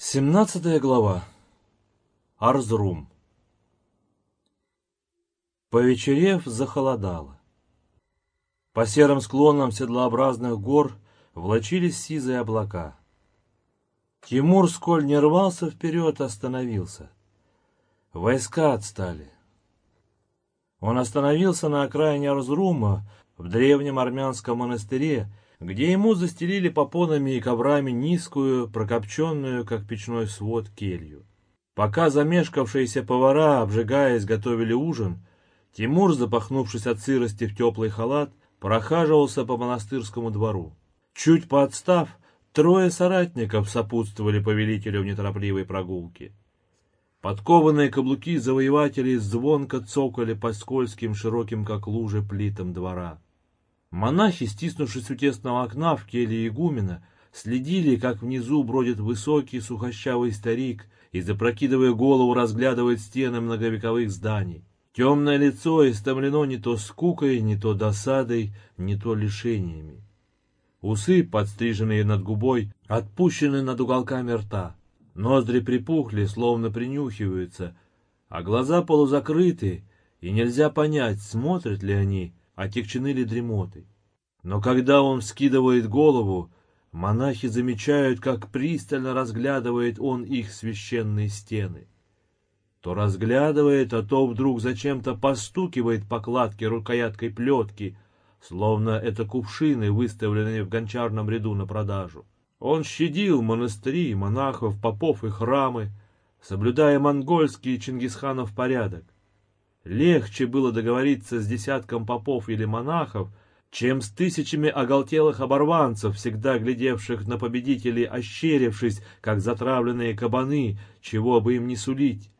Семнадцатая глава. Арзрум. Повечерев, захолодало. По серым склонам седлообразных гор влочились сизые облака. Тимур, сколь не рвался вперед, остановился. Войска отстали. Он остановился на окраине Арзрума, в древнем армянском монастыре, где ему застелили попонами и коврами низкую, прокопченную, как печной свод, келью. Пока замешкавшиеся повара, обжигаясь, готовили ужин, Тимур, запахнувшись от сырости в теплый халат, прохаживался по монастырскому двору. Чуть поотстав, трое соратников сопутствовали повелителю в неторопливой прогулке. Подкованные каблуки завоевателей звонко цокали по скользким, широким, как лужи, плитам двора. Монахи, стиснувшись у тесного окна в келье игумена, следили, как внизу бродит высокий сухощавый старик и, запрокидывая голову, разглядывает стены многовековых зданий. Темное лицо истомлено не то скукой, не то досадой, не то лишениями. Усы, подстриженные над губой, отпущены над уголками рта. Ноздри припухли, словно принюхиваются, а глаза полузакрыты, и нельзя понять, смотрят ли они отягчены ли дремотой. Но когда он вскидывает голову, монахи замечают, как пристально разглядывает он их священные стены. То разглядывает, а то вдруг зачем-то постукивает по кладке рукояткой плетки, словно это кувшины, выставленные в гончарном ряду на продажу. Он щадил монастыри, монахов, попов и храмы, соблюдая монгольский Чингисханов порядок. Легче было договориться с десятком попов или монахов, чем с тысячами оголтелых оборванцев, всегда глядевших на победителей, ощерившись, как затравленные кабаны, чего бы им не сулить.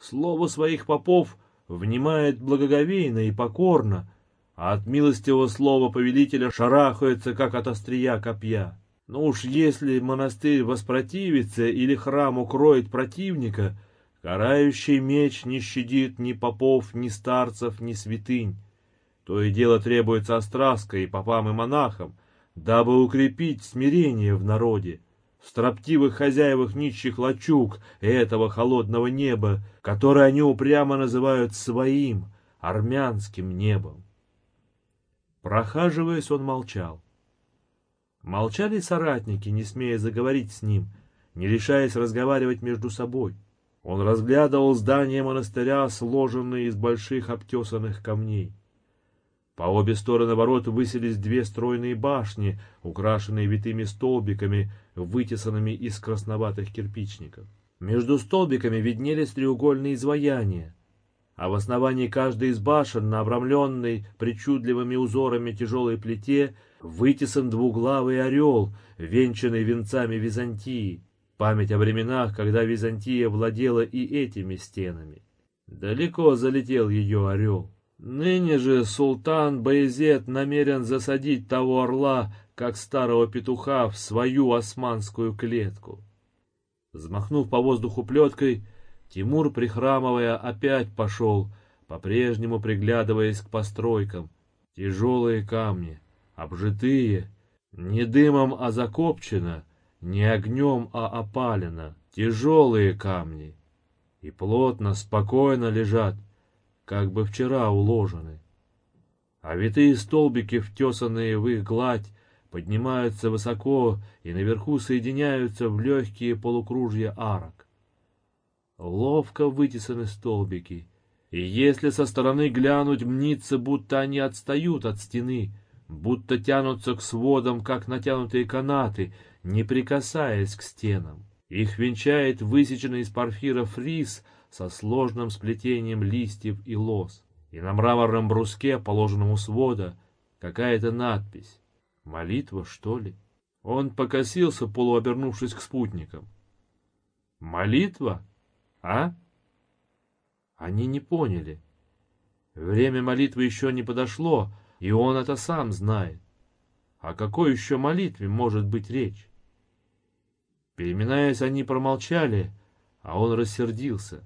Слово своих попов внимает благоговейно и покорно, а от милостивого слова повелителя шарахается, как от острия копья. Но уж если монастырь воспротивится или храм укроет противника — Карающий меч не щадит ни попов, ни старцев, ни святынь. То и дело требуется остраска и попам, и монахам, дабы укрепить смирение в народе, в строптивых хозяевах нищих лачуг этого холодного неба, которое они упрямо называют своим, армянским небом. Прохаживаясь, он молчал. Молчали соратники, не смея заговорить с ним, не решаясь разговаривать между собой. Он разглядывал здание монастыря, сложенные из больших обтесанных камней. По обе стороны ворот высились две стройные башни, украшенные витыми столбиками, вытесанными из красноватых кирпичников. Между столбиками виднелись треугольные изваяния, а в основании каждой из башен, на обрамленной причудливыми узорами тяжелой плите, вытесан двуглавый орел, венчанный венцами Византии. Память о временах, когда Византия владела и этими стенами. Далеко залетел ее орел. Ныне же султан Баязет намерен засадить того орла, как старого петуха, в свою османскую клетку. Взмахнув по воздуху плеткой, Тимур, прихрамывая, опять пошел, по-прежнему приглядываясь к постройкам. Тяжелые камни, обжитые, не дымом, а закопчено — не огнем, а опалено, тяжелые камни, и плотно, спокойно лежат, как бы вчера уложены. А витые столбики, втесанные в их гладь, поднимаются высоко и наверху соединяются в легкие полукружья арок. Ловко вытесаны столбики, и если со стороны глянуть, мнится, будто они отстают от стены, будто тянутся к сводам, как натянутые канаты, не прикасаясь к стенам. Их венчает высеченный из порфира фриз со сложным сплетением листьев и лоз. И на мраморном бруске, положенном у свода, какая-то надпись. Молитва, что ли? Он покосился, полуобернувшись к спутникам. Молитва? А? Они не поняли. Время молитвы еще не подошло, и он это сам знает. О какой еще молитве может быть речь? Переминаясь, они промолчали, а он рассердился.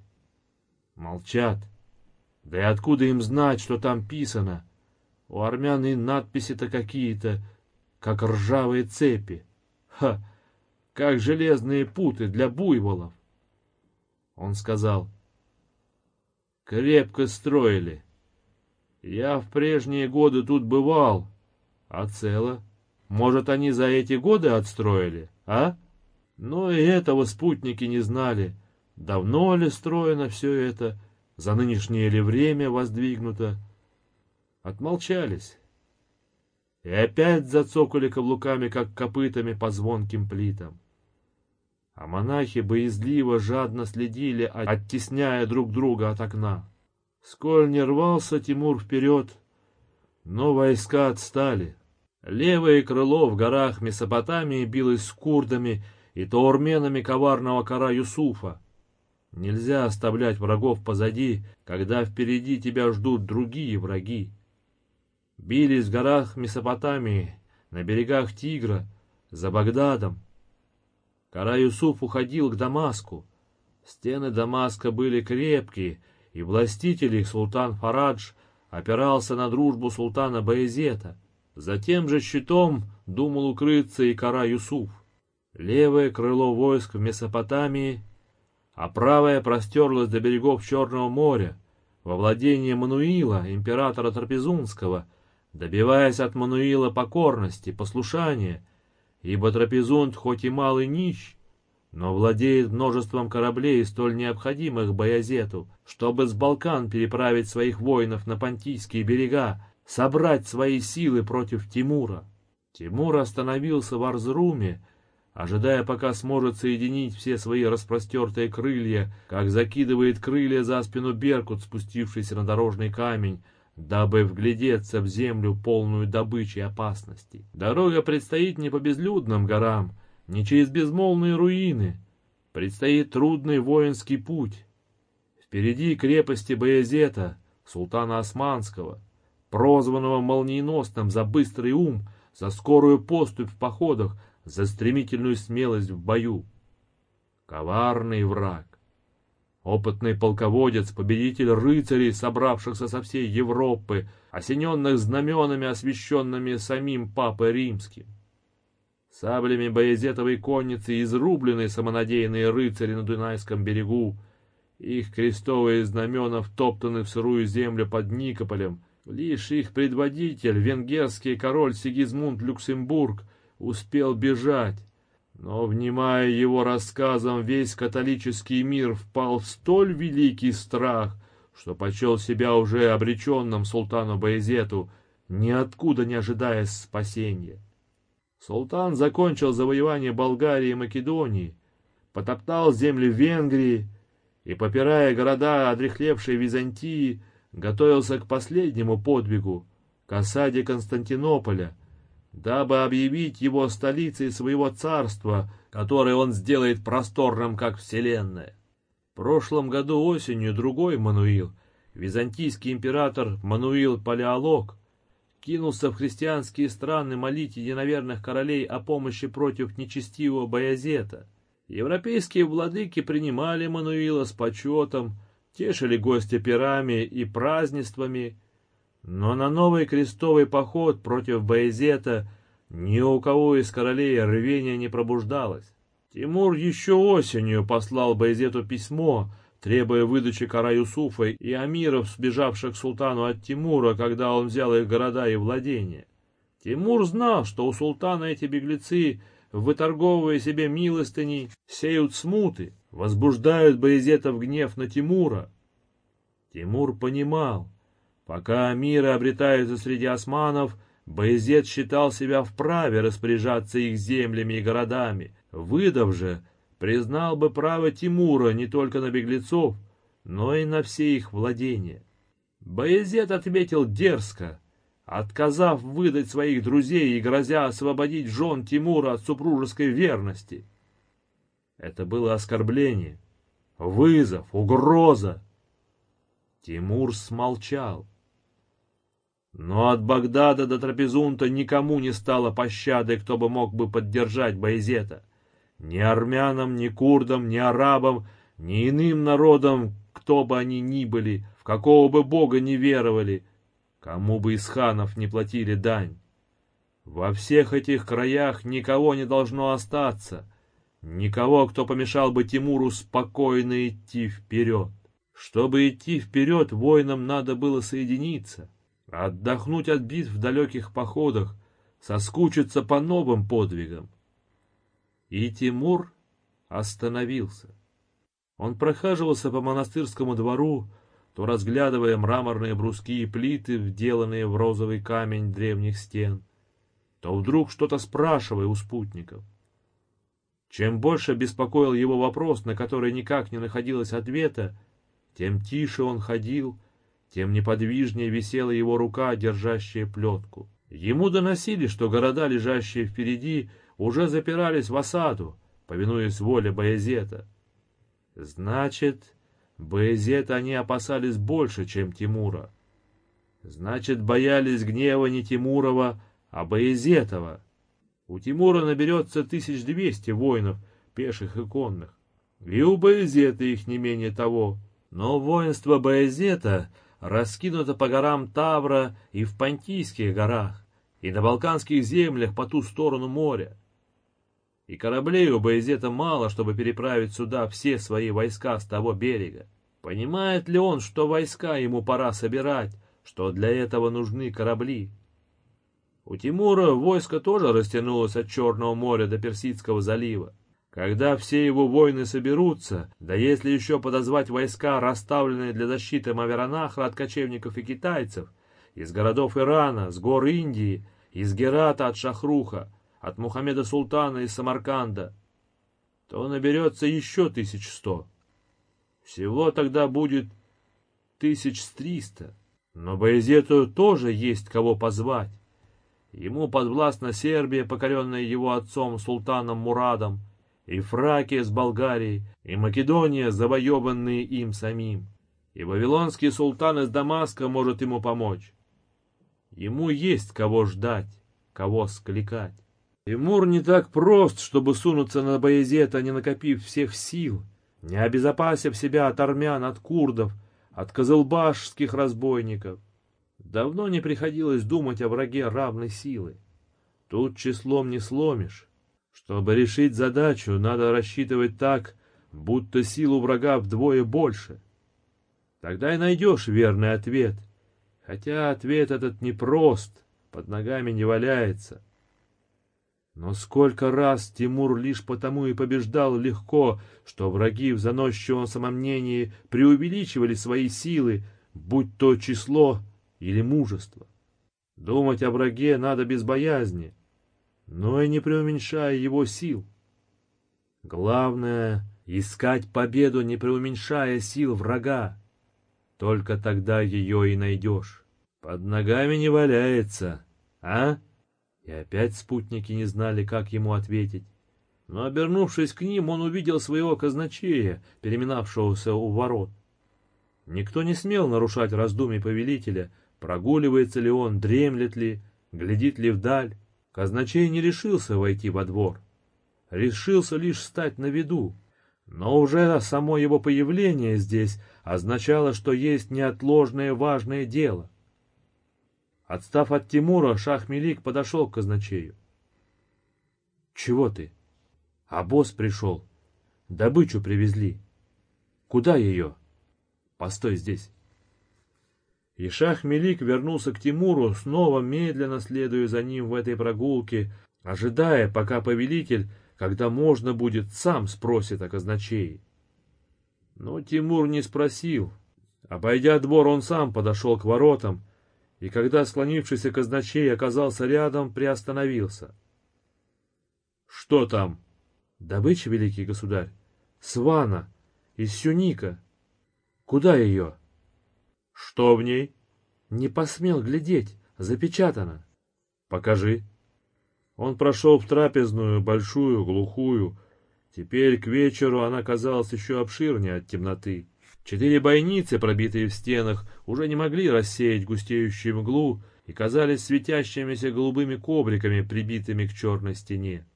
Молчат. Да и откуда им знать, что там писано? У армян и надписи-то какие-то, как ржавые цепи. Ха! как железные путы для буйволов. Он сказал, крепко строили. Я в прежние годы тут бывал, а цело. Может, они за эти годы отстроили, а? Но и этого спутники не знали. Давно ли строено все это, за нынешнее ли время воздвигнуто? Отмолчались. И опять зацокали каблуками, как копытами по звонким плитам. А монахи боязливо, жадно следили, оттесняя друг друга от окна. Сколь не рвался Тимур вперед, но войска отстали. Левое крыло в горах Месопотамии билось с курдами и таурменами коварного кора Юсуфа. Нельзя оставлять врагов позади, когда впереди тебя ждут другие враги. Бились в горах Месопотамии, на берегах Тигра, за Багдадом. Кара Юсуф уходил к Дамаску. Стены Дамаска были крепкие, и властитель их, султан Фарадж, опирался на дружбу султана Баязета. За тем же щитом думал укрыться и Кара Юсуф. Левое крыло войск в Месопотамии, а правое простерлось до берегов Черного моря, во владение Мануила, императора Трапезунского, добиваясь от Мануила покорности, послушания, ибо Трапезунд хоть и малый нищ, но владеет множеством кораблей, столь необходимых Баязету, чтобы с Балкан переправить своих воинов на Понтийские берега, собрать свои силы против Тимура. Тимур остановился в Арзруме, ожидая, пока сможет соединить все свои распростертые крылья, как закидывает крылья за спину Беркут, спустившийся на дорожный камень, дабы вглядеться в землю, полную добычи и опасностей. Дорога предстоит не по безлюдным горам, не через безмолвные руины. Предстоит трудный воинский путь. Впереди крепости Баязета, султана Османского, прозванного молниеносным за быстрый ум, за скорую поступь в походах, за стремительную смелость в бою. Коварный враг. Опытный полководец, победитель рыцарей, собравшихся со всей Европы, осененных знаменами, освященными самим Папой Римским. Саблями боязетовой конницы изрублены самонадеянные рыцари на Дунайском берегу. Их крестовые знамена втоптаны в сырую землю под Никополем. Лишь их предводитель, венгерский король Сигизмунд Люксембург, успел бежать. Но, внимая его рассказам, весь католический мир впал в столь великий страх, что почел себя уже обреченным султану Баязету, ниоткуда не ожидая спасения. Султан закончил завоевание Болгарии и Македонии, потоптал земли Венгрии и, попирая города одрехлевшей Византии, готовился к последнему подвигу, к осаде Константинополя, дабы объявить его столицей своего царства, которое он сделает просторным, как вселенная. В прошлом году осенью другой Мануил, византийский император Мануил Палеолог, кинулся в христианские страны молить единоверных королей о помощи против нечестивого Баязета. Европейские владыки принимали Мануила с почетом, тешили гостя пирами и празднествами, но на новый крестовый поход против Баязета ни у кого из королей рвения не пробуждалось. Тимур еще осенью послал Баязету письмо, требуя выдачи Кара Юсуфа и амиров, сбежавших к султану от Тимура, когда он взял их города и владения. Тимур знал, что у султана эти беглецы, выторговывая себе милостыни, сеют смуты, возбуждают Баязетов гнев на Тимура. Тимур понимал, Пока амиры обретаются среди османов, Баязет считал себя вправе распоряжаться их землями и городами. Выдав же, признал бы право Тимура не только на беглецов, но и на все их владения. Баязет ответил дерзко, отказав выдать своих друзей и грозя освободить жен Тимура от супружеской верности. Это было оскорбление, вызов, угроза. Тимур смолчал. Но от Багдада до Трапезунта никому не стало пощады, кто бы мог бы поддержать Байзета. Ни армянам, ни курдам, ни арабам, ни иным народам, кто бы они ни были, в какого бы бога не веровали, кому бы из ханов не платили дань. Во всех этих краях никого не должно остаться, никого, кто помешал бы Тимуру спокойно идти вперед. Чтобы идти вперед, воинам надо было соединиться, отдохнуть от битв в далеких походах, соскучиться по новым подвигам. И Тимур остановился. Он прохаживался по монастырскому двору, то разглядывая мраморные бруски и плиты, вделанные в розовый камень древних стен, то вдруг что-то спрашивая у спутников. Чем больше беспокоил его вопрос, на который никак не находилось ответа, тем тише он ходил, тем неподвижнее висела его рука, держащая плетку. Ему доносили, что города, лежащие впереди, уже запирались в осаду, повинуясь воле Боязета. Значит, Боязета они опасались больше, чем Тимура. Значит, боялись гнева не Тимурова, а Боязетова. У Тимура наберется тысяч двести воинов, пеших и конных. И у Боязета их не менее того. Но воинство Боязета раскинуто по горам Тавра и в Понтийских горах, и на Балканских землях по ту сторону моря. И кораблей у Боязета мало, чтобы переправить сюда все свои войска с того берега. Понимает ли он, что войска ему пора собирать, что для этого нужны корабли? У Тимура войско тоже растянулось от Черного моря до Персидского залива. Когда все его воины соберутся, да если еще подозвать войска, расставленные для защиты Маверанахра от кочевников и китайцев, из городов Ирана, с гор Индии, из Герата от Шахруха, от Мухаммеда Султана из Самарканда, то наберется еще тысяч сто. Всего тогда будет тысяч триста. Но Боязету тоже есть кого позвать. Ему подвластна Сербия, покоренная его отцом Султаном Мурадом, и Фракия с Болгарией, и Македония, завоеванные им самим. И вавилонский султан из Дамаска может ему помочь. Ему есть кого ждать, кого скликать. Тимур не так прост, чтобы сунуться на Боязета, не накопив всех сил, не обезопасив себя от армян, от курдов, от козылбашских разбойников. Давно не приходилось думать о враге равной силы. Тут числом не сломишь. Чтобы решить задачу, надо рассчитывать так, будто силу врага вдвое больше. Тогда и найдешь верный ответ. Хотя ответ этот непрост, под ногами не валяется. Но сколько раз Тимур лишь потому и побеждал легко, что враги в заносчивом самомнении преувеличивали свои силы, будь то число или мужество. Думать о враге надо без боязни, но и не преуменьшая его сил. Главное — искать победу, не преуменьшая сил врага. Только тогда ее и найдешь. Под ногами не валяется, а? И опять спутники не знали, как ему ответить. Но, обернувшись к ним, он увидел своего казначея, переминавшегося у ворот. Никто не смел нарушать раздумий повелителя, прогуливается ли он, дремлет ли, глядит ли вдаль. Казначей не решился войти во двор. Решился лишь стать на виду. Но уже само его появление здесь означало, что есть неотложное важное дело. Отстав от Тимура, Шах-Мелик подошел к казначею. — Чего ты? — А босс пришел. Добычу привезли. — Куда ее? — Постой здесь. И Шах-Мелик вернулся к Тимуру, снова медленно следуя за ним в этой прогулке, ожидая, пока повелитель, когда можно будет, сам спросит о казначее. Но Тимур не спросил. Обойдя двор, он сам подошел к воротам, и когда склонившийся казначей оказался рядом, приостановился. — Что там? — Добыча, великий государь. Свана, из Сюника. Куда ее? — что в ней? Не посмел глядеть, запечатано. Покажи. Он прошел в трапезную, большую, глухую. Теперь к вечеру она казалась еще обширнее от темноты. Четыре бойницы, пробитые в стенах, уже не могли рассеять густеющую мглу и казались светящимися голубыми ковриками, прибитыми к черной стене.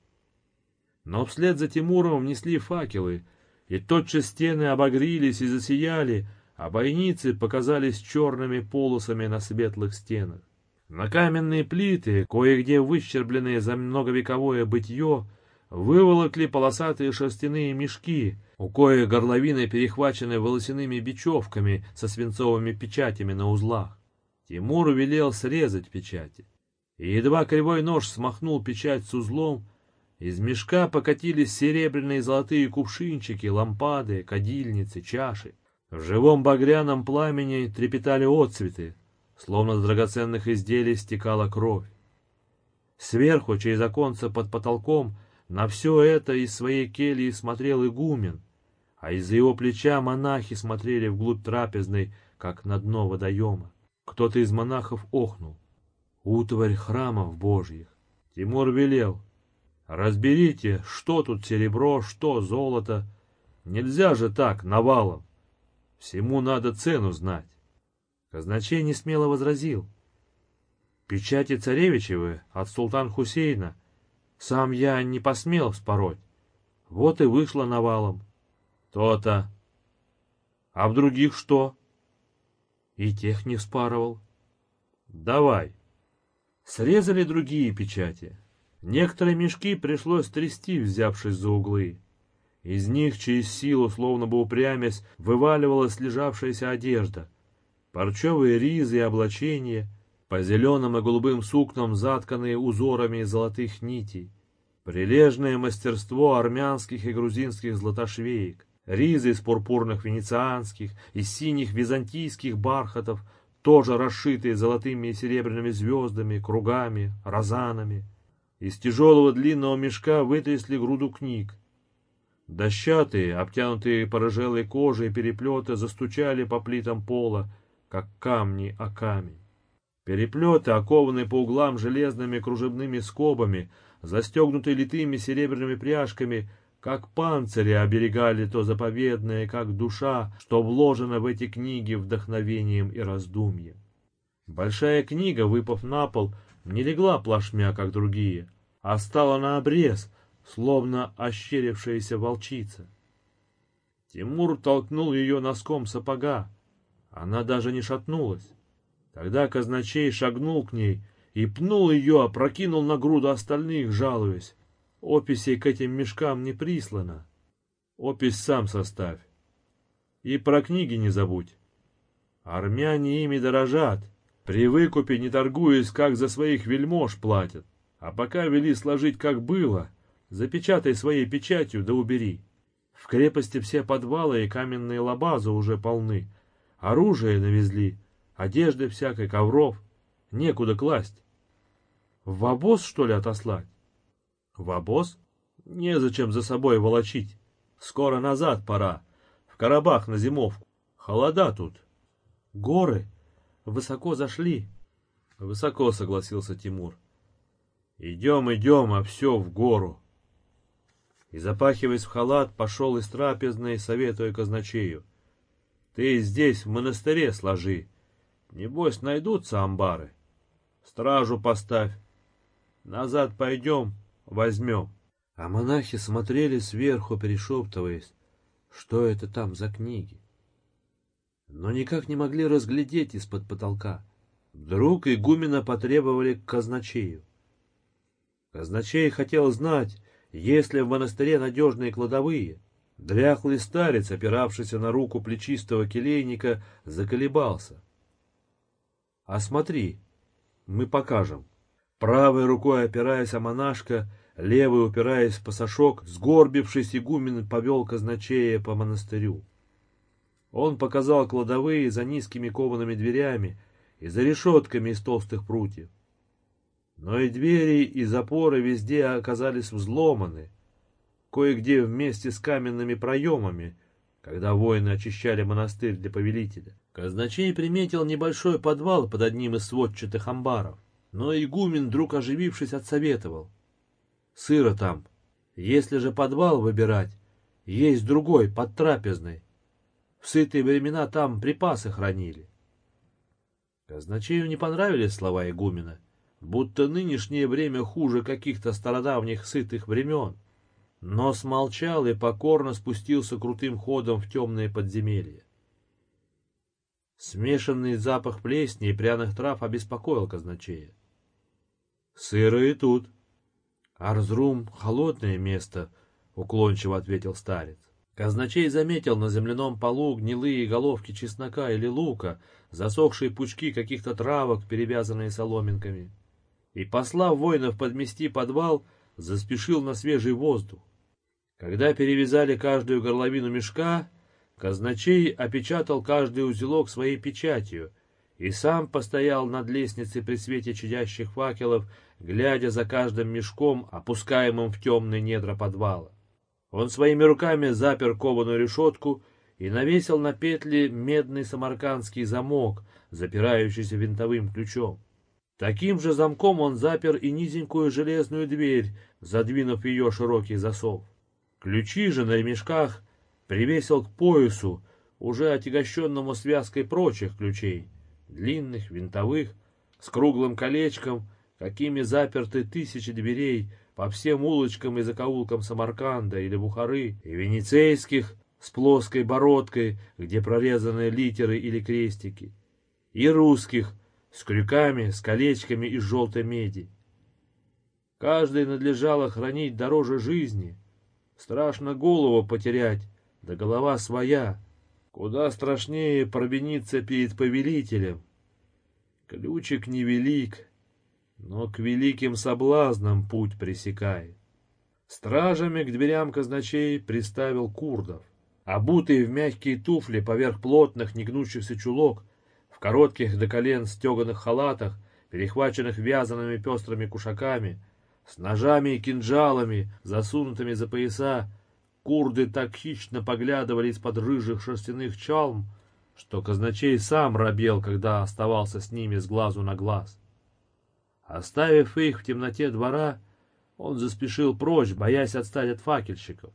Но вслед за Тимуром внесли факелы, и тотчас стены обогрились и засияли, а бойницы показались черными полосами на светлых стенах. На каменные плиты, кое-где выщербленные за многовековое бытие, выволокли полосатые шерстяные мешки, у коих горловины перехвачены волосяными бечевками со свинцовыми печатями на узлах. Тимур велел срезать печати. И едва кривой нож смахнул печать с узлом, из мешка покатились серебряные и золотые кувшинчики, лампады, кадильницы, чаши. В живом багряном пламени трепетали отцветы, словно с драгоценных изделий стекала кровь. Сверху, через оконце под потолком, на все это из своей кельи смотрел игумен, а из-за его плеча монахи смотрели вглубь трапезной, как на дно водоема. Кто-то из монахов охнул. Утварь храмов божьих. Тимур велел. Разберите, что тут серебро, что золото. Нельзя же так, навалом. Всему надо цену знать. Казначей не смело возразил. Печати царевичевы от султан Хусейна. Сам я не посмел спороть. Вот и вышло навалом. То-то. А в других что? И тех не вспарывал. Давай. Срезали другие печати. Некоторые мешки пришлось трясти, взявшись за углы. Из них через силу, словно бы упрямясь, вываливалась лежавшаяся одежда. Парчевые ризы и облачения, по зеленым и голубым сукнам затканные узорами золотых нитей. Прилежное мастерство армянских и грузинских златошвеек, ризы из пурпурных венецианских и синих византийских бархатов, тоже расшитые золотыми и серебряными звездами, кругами, розанами. Из тяжелого длинного мешка вытрясли груду книг. Дощатые, обтянутые порыжелой кожей переплеты застучали по плитам пола, как камни о камень. Переплеты, окованные по углам железными кружевными скобами, застегнутые литыми серебряными пряжками, как панцири оберегали то заповедное, как душа, что вложено в эти книги вдохновением и раздумьем. Большая книга, выпав на пол, не легла плашмя, как другие, а стала на обрез, словно ощерившаяся волчица. Тимур толкнул ее носком сапога. Она даже не шатнулась. Тогда казначей шагнул к ней и пнул ее, опрокинул на груду остальных, жалуясь. Описей к этим мешкам не прислано. Опись сам составь. И про книги не забудь. Армяне ими дорожат. При выкупе, не торгуясь, как за своих вельмож платят. А пока вели сложить, как было, запечатай своей печатью да убери. В крепости все подвалы и каменные лабазы уже полны. Оружие навезли, одежды всякой, ковров. Некуда класть. В обоз, что ли, отослать? В обоз? Незачем за собой волочить. Скоро назад пора. В Карабах на зимовку. Холода тут. Горы. Высоко зашли. Высоко, согласился Тимур. Идем, идем, а все в гору. И, запахиваясь в халат, пошел из трапезной, советуя казначею. Ты здесь, в монастыре, сложи. Небось, найдутся амбары. Стражу поставь. Назад пойдем, возьмем. А монахи смотрели сверху, перешептываясь, что это там за книги. Но никак не могли разглядеть из-под потолка. Вдруг игумена потребовали к казначею. Казначей хотел знать, есть ли в монастыре надежные кладовые. Дряхлый старец, опиравшийся на руку плечистого келейника, заколебался. — А смотри, мы покажем. Правой рукой опираясь о монашка, левой упираясь в пасашок, сгорбившись игумен повел казначея по монастырю. Он показал кладовые за низкими коваными дверями и за решетками из толстых прутьев. Но и двери, и запоры везде оказались взломаны, кое-где вместе с каменными проемами, когда воины очищали монастырь для повелителя. Казначей приметил небольшой подвал под одним из сводчатых амбаров, но игумен, вдруг оживившись, отсоветовал. Сыро там. Если же подвал выбирать, есть другой, под трапезной. В сытые времена там припасы хранили. Казначею не понравились слова игумена, будто нынешнее время хуже каких-то стародавних сытых времен, но смолчал и покорно спустился крутым ходом в темное подземелье. Смешанный запах плесни и пряных трав обеспокоил казначея. Сыро и тут, Арзрум — холодное место, — уклончиво ответил старец. Казначей заметил на земляном полу гнилые головки чеснока или лука, засохшие пучки каких-то травок, перевязанные соломинками. И, послав воинов подмести подвал, заспешил на свежий воздух. Когда перевязали каждую горловину мешка, казначей опечатал каждый узелок своей печатью и сам постоял над лестницей при свете чадящих факелов, глядя за каждым мешком, опускаемым в темные недра подвала. Он своими руками запер кованую решетку и навесил на петли медный самаркандский замок, запирающийся винтовым ключом. Таким же замком он запер и низенькую железную дверь, задвинув ее широкий засов. Ключи же на ремешках привесил к поясу, уже отягощенному связкой прочих ключей, длинных, винтовых, с круглым колечком, какими заперты тысячи дверей, по всем улочкам и закоулкам Самарканда или Бухары, и венецейских с плоской бородкой, где прорезаны литеры или крестики, и русских с крюками, с колечками из желтой меди. Каждый надлежало хранить дороже жизни. Страшно голову потерять, да голова своя. Куда страшнее провиниться перед повелителем. Ключик невелик, но к великим соблазнам путь пресекает. Стражами к дверям казначей приставил курдов. Обутые в мягкие туфли поверх плотных негнущихся чулок, в коротких до колен стеганых халатах, перехваченных вязаными пестрыми кушаками, с ножами и кинжалами, засунутыми за пояса, курды так хищно поглядывали из-под рыжих шерстяных чалм, что казначей сам робел, когда оставался с ними с глазу на глаз. Оставив их в темноте двора, он заспешил прочь, боясь отстать от факельщиков.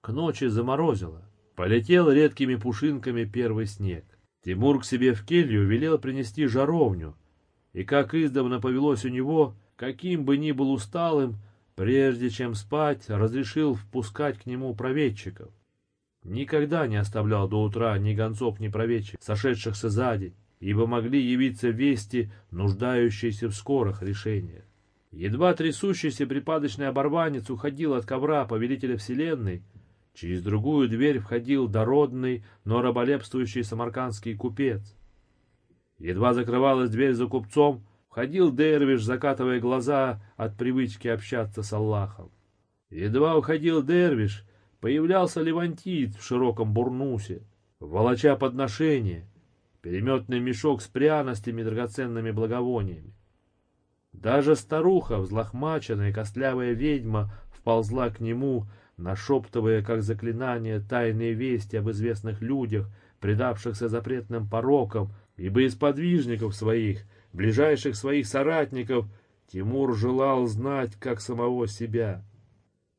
К ночи заморозило. Полетел редкими пушинками первый снег. Тимур к себе в келью велел принести жаровню, и, как издавна повелось у него, каким бы ни был усталым, прежде чем спать, разрешил впускать к нему проведчиков. Никогда не оставлял до утра ни гонцов, ни проведчиков, сошедшихся сзади, ибо могли явиться вести, нуждающиеся в скорых решениях. Едва трясущийся припадочный оборванец уходил от ковра повелителя вселенной, через другую дверь входил дородный, но раболепствующий самаркандский купец. Едва закрывалась дверь за купцом, входил Дервиш, закатывая глаза от привычки общаться с Аллахом. Едва уходил Дервиш, появлялся Левантит в широком бурнусе, волоча подношение, переметный мешок с пряностями и драгоценными благовониями. Даже старуха, взлохмаченная костлявая ведьма, вползла к нему, нашептывая, как заклинание, тайные вести об известных людях, предавшихся запретным порокам, ибо из подвижников своих, ближайших своих соратников, Тимур желал знать, как самого себя.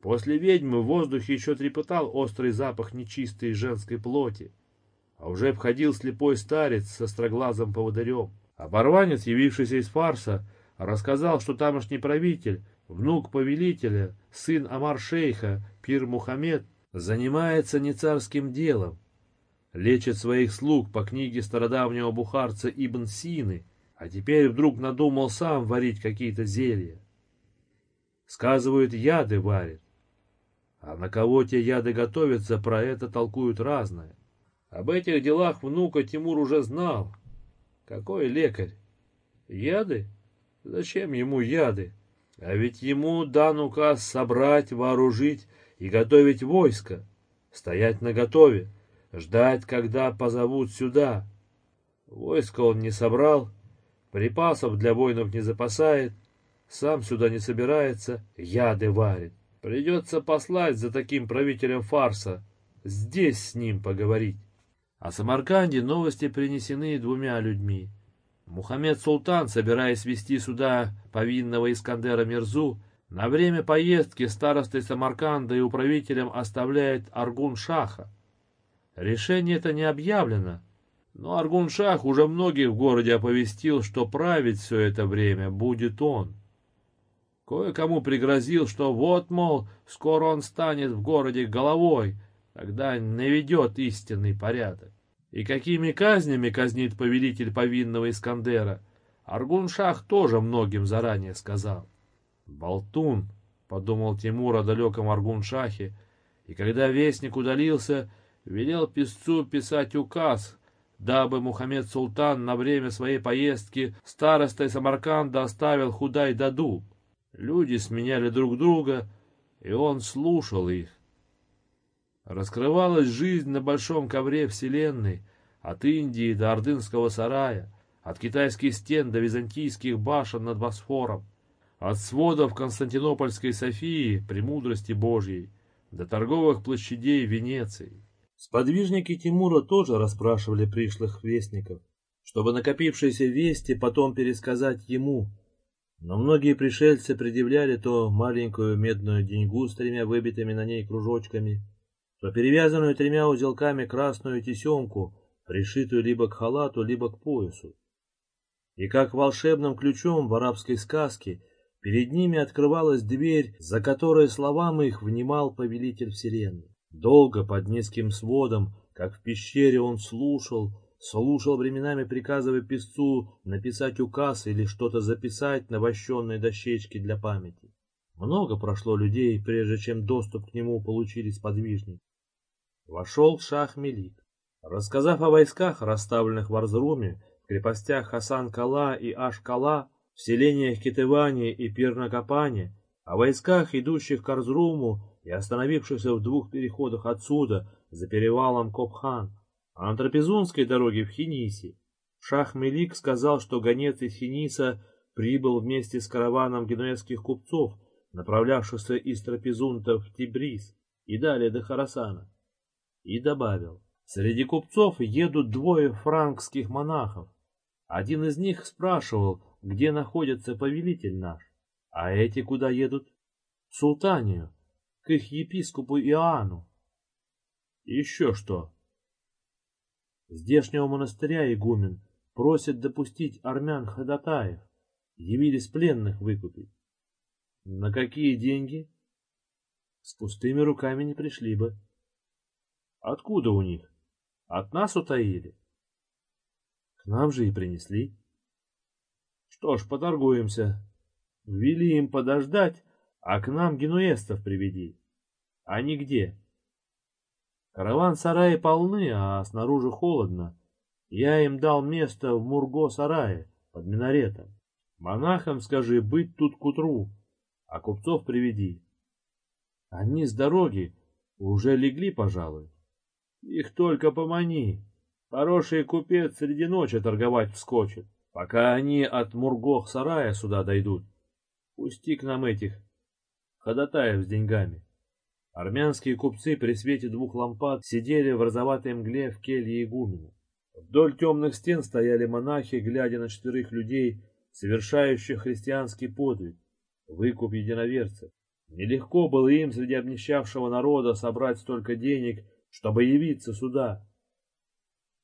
После ведьмы в воздухе еще трепетал острый запах нечистой женской плоти а уже обходил слепой старец со строглазым поводырем. Оборванец, явившийся из фарса, рассказал, что тамошний правитель, внук повелителя, сын Амар-шейха, Пир Мухаммед, занимается не царским делом, лечит своих слуг по книге стародавнего бухарца Ибн Сины, а теперь вдруг надумал сам варить какие-то зелья. Сказывают, яды варит. А на кого те яды готовятся, про это толкуют разное. Об этих делах внука Тимур уже знал. Какой лекарь? Яды? Зачем ему яды? А ведь ему дан указ собрать, вооружить и готовить войско, стоять наготове, ждать, когда позовут сюда. Войско он не собрал, припасов для воинов не запасает, сам сюда не собирается, яды варит. Придется послать за таким правителем фарса, здесь с ним поговорить. О Самарканде новости принесены двумя людьми. Мухаммед Султан, собираясь вести сюда повинного Искандера Мирзу, на время поездки старостой Самарканда и управителем оставляет Аргун-Шаха. Решение это не объявлено, но Аргун-Шах уже многих в городе оповестил, что править все это время будет он. Кое-кому пригрозил, что вот, мол, скоро он станет в городе головой, тогда наведет истинный порядок. И какими казнями казнит повелитель повинного Искандера, Аргун-Шах тоже многим заранее сказал. Болтун, подумал Тимур о далеком Аргун-шахе, и когда вестник удалился, велел писцу писать указ, дабы Мухаммед Султан на время своей поездки старостой Самарканда оставил Худай-Даду. Люди сменяли друг друга, и он слушал их. Раскрывалась жизнь на большом ковре вселенной, от Индии до Ордынского сарая, от китайских стен до византийских башен над Босфором, от сводов Константинопольской Софии, премудрости Божьей, до торговых площадей Венеции. Сподвижники Тимура тоже расспрашивали пришлых вестников, чтобы накопившиеся вести потом пересказать ему, но многие пришельцы предъявляли то маленькую медную деньгу с тремя выбитыми на ней кружочками, то перевязанную тремя узелками красную тесемку, пришитую либо к халату, либо к поясу. И как волшебным ключом в арабской сказке перед ними открывалась дверь, за которой словам их внимал повелитель вселенной. Долго под низким сводом, как в пещере он слушал, слушал временами приказывая писцу написать указ или что-то записать на вощенной дощечке для памяти. Много прошло людей, прежде чем доступ к нему получили сподвижники. Вошел шах Мелик. Рассказав о войсках, расставленных в Арзруме, в крепостях Хасан-Кала и Аш-Кала, в селениях Китывани и Пирнакопане, о войсках, идущих к Арзруму и остановившихся в двух переходах отсюда, за перевалом Копхан, а на Трапезунской дороге в Хинисе, Шах Мелик сказал, что гонец из Хиниса прибыл вместе с караваном генуэзских купцов, направлявшихся из Трапезунта в Тибрис и далее до Харасана и добавил, среди купцов едут двое франкских монахов. Один из них спрашивал, где находится повелитель наш, а эти куда едут? В Султанию, к их епископу Иоанну. Еще что? Здешнего монастыря игумен просит допустить армян ходатаев, явились пленных выкупить. На какие деньги? С пустыми руками не пришли бы. Откуда у них? От нас утаили? К нам же и принесли. Что ж, поторгуемся. Вели им подождать, а к нам генуэстов приведи. Они где? Караван-сараи полны, а снаружи холодно. Я им дал место в Мурго-сарае под минаретом. Монахам скажи быть тут к утру, а купцов приведи. Они с дороги уже легли, пожалуй. Их только помани. Хороший купец среди ночи торговать вскочит, пока они от Мургох-сарая сюда дойдут. Пусти к нам этих ходатаев с деньгами. Армянские купцы при свете двух лампад сидели в розоватой мгле в келье игумена. Вдоль темных стен стояли монахи, глядя на четырех людей, совершающих христианский подвиг, выкуп единоверцев. Нелегко было им среди обнищавшего народа собрать столько денег чтобы явиться сюда.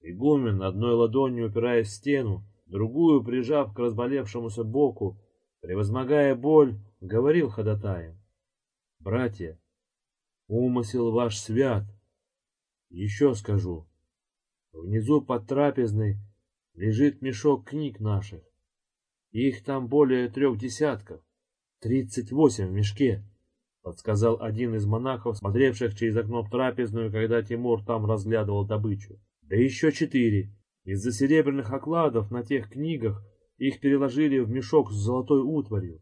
Игумен, одной ладонью упираясь в стену, другую прижав к разболевшемуся боку, превозмогая боль, говорил ходатаем. «Братья, умысел ваш свят. Еще скажу, внизу под трапезной лежит мешок книг наших. Их там более трех десятков, тридцать восемь в мешке подсказал один из монахов, смотревших через окно в трапезную, когда Тимур там разглядывал добычу. Да еще четыре. Из-за серебряных окладов на тех книгах их переложили в мешок с золотой утварью.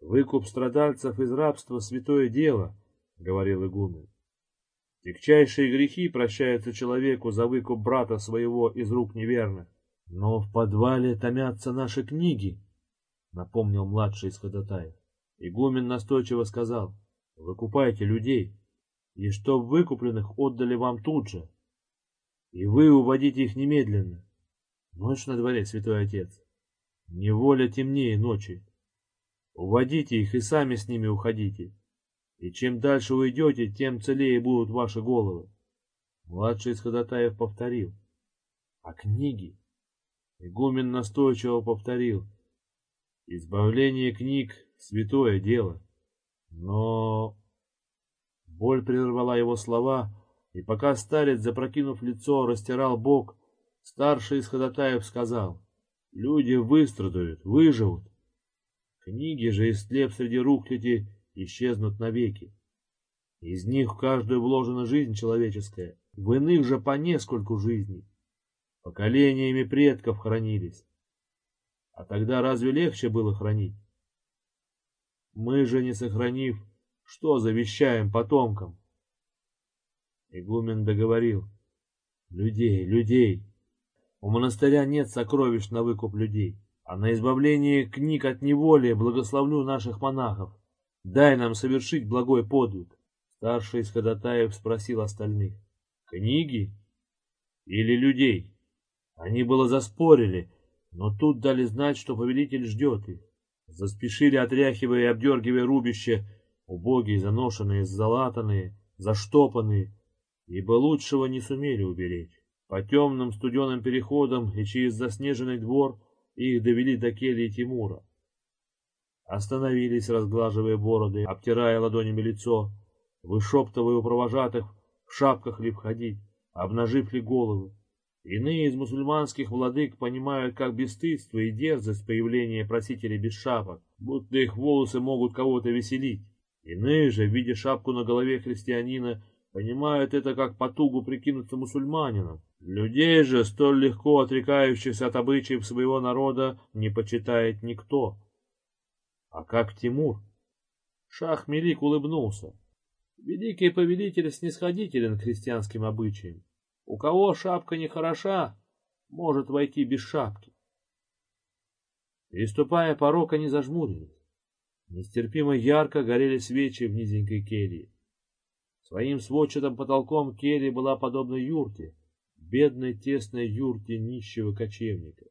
«Выкуп страдальцев из рабства — святое дело», — говорил игумен. «Тягчайшие грехи прощаются человеку за выкуп брата своего из рук неверных. Но в подвале томятся наши книги», — напомнил младший из ходатаев. Игумен настойчиво сказал, выкупайте людей, и чтоб выкупленных отдали вам тут же, и вы уводите их немедленно. Ночь на дворе, святой отец. Неволя темнее ночи. Уводите их и сами с ними уходите. И чем дальше уйдете, тем целее будут ваши головы. Младший из ходатаев повторил. А книги? Игумен настойчиво повторил. Избавление книг святое дело. Но... Боль прервала его слова, и пока старец, запрокинув лицо, растирал бок, старший из ходатаев сказал, «Люди выстрадают, выживут. Книги же, истлев среди рухляти, исчезнут навеки. Из них в каждую вложена жизнь человеческая, в иных же по нескольку жизней. Поколениями предков хранились. А тогда разве легче было хранить? Мы же, не сохранив, что завещаем потомкам? Игумен договорил. Людей, людей. У монастыря нет сокровищ на выкуп людей, а на избавление книг от неволи благословлю наших монахов. Дай нам совершить благой подвиг. Старший из ходатаев спросил остальных. Книги или людей? Они было заспорили, но тут дали знать, что повелитель ждет их. Заспешили, отряхивая и обдергивая рубище, убогие, заношенные, залатанные, заштопанные, ибо лучшего не сумели уберечь. По темным студеным переходам и через заснеженный двор их довели до кельи Тимура. Остановились, разглаживая бороды, обтирая ладонями лицо, вышептывая у провожатых, в шапках ли входить, обнажив ли головы. Иные из мусульманских владык понимают как бесстыдство и дерзость появления просителей без шапок, будто их волосы могут кого-то веселить. Иные же, видя шапку на голове христианина, понимают это как потугу прикинуться мусульманином. Людей же, столь легко отрекающихся от обычаев своего народа, не почитает никто. А как Тимур? Шах Мелик улыбнулся. Великий повелитель снисходителен к христианским обычаям. У кого шапка не хороша, может войти без шапки. Переступая порог, они зажмурились. Нестерпимо ярко горели свечи в низенькой келье. Своим сводчатым потолком келья была подобна юрте, бедной тесной юрте нищего кочевника.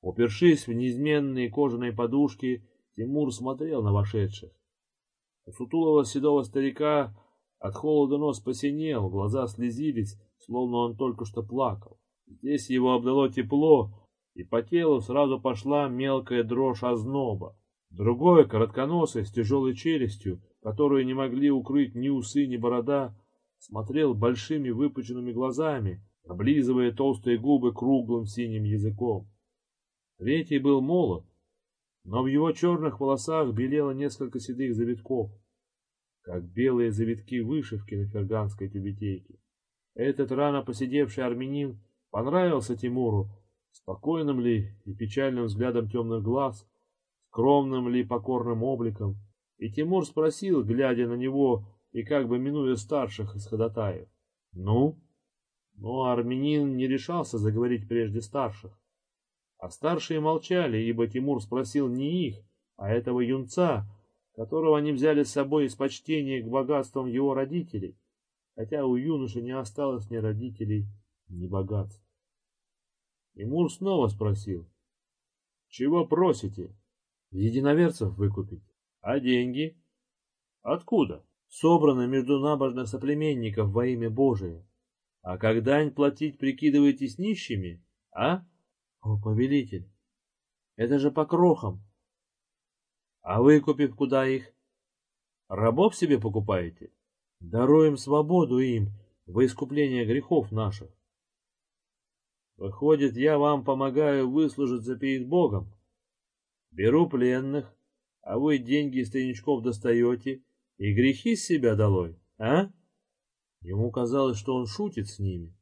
Упершись в неизменные кожаные подушки, Тимур смотрел на вошедших. У сутулого седого старика от холода нос посинел, глаза слезились, словно он только что плакал. Здесь его обдало тепло, и по телу сразу пошла мелкая дрожь озноба. Другой, коротконосый, с тяжелой челюстью, которую не могли укрыть ни усы, ни борода, смотрел большими выпученными глазами, облизывая толстые губы круглым синим языком. Третий был молод, но в его черных волосах белело несколько седых завитков как белые завитки вышивки на ферганской тюбетейке. Этот рано посидевший армянин понравился Тимуру спокойным ли и печальным взглядом темных глаз, скромным ли покорным обликом, и Тимур спросил, глядя на него и как бы минуя старших из ходатаев. «Ну?» Но армянин не решался заговорить прежде старших. А старшие молчали, ибо Тимур спросил не их, а этого юнца, которого они взяли с собой из почтения к богатствам его родителей, хотя у юноши не осталось ни родителей, ни богатств. Имур снова спросил, «Чего просите?» «Единоверцев выкупить». «А деньги?» «Откуда?» «Собраны между набожных соплеменников во имя Божие. А когда дань платить прикидываетесь нищими, а?» «О, повелитель, это же по крохам, а выкупив куда их? Рабов себе покупаете? Даруем свободу им во искупление грехов наших. Выходит, я вам помогаю выслужиться перед Богом. Беру пленных, а вы деньги из тайничков достаете и грехи с себя долой, а? Ему казалось, что он шутит с ними.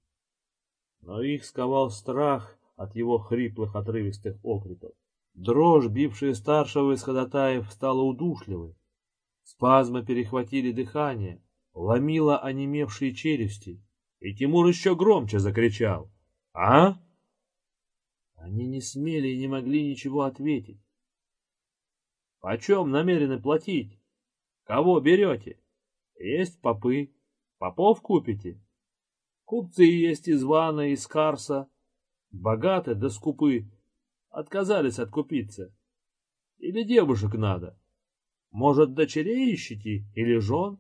Но их сковал страх от его хриплых отрывистых окриков. Дрожь, бившая старшего из ходатаев, стала удушливой. Спазмы перехватили дыхание, ломило онемевшие челюсти, и Тимур еще громче закричал. «А?» Они не смели и не могли ничего ответить. «Почем намерены платить? Кого берете? Есть попы. Попов купите? Купцы есть из Вана, из Карса. Богаты да скупы, Отказались откупиться. Или девушек надо? Может, дочерей ищите или жен?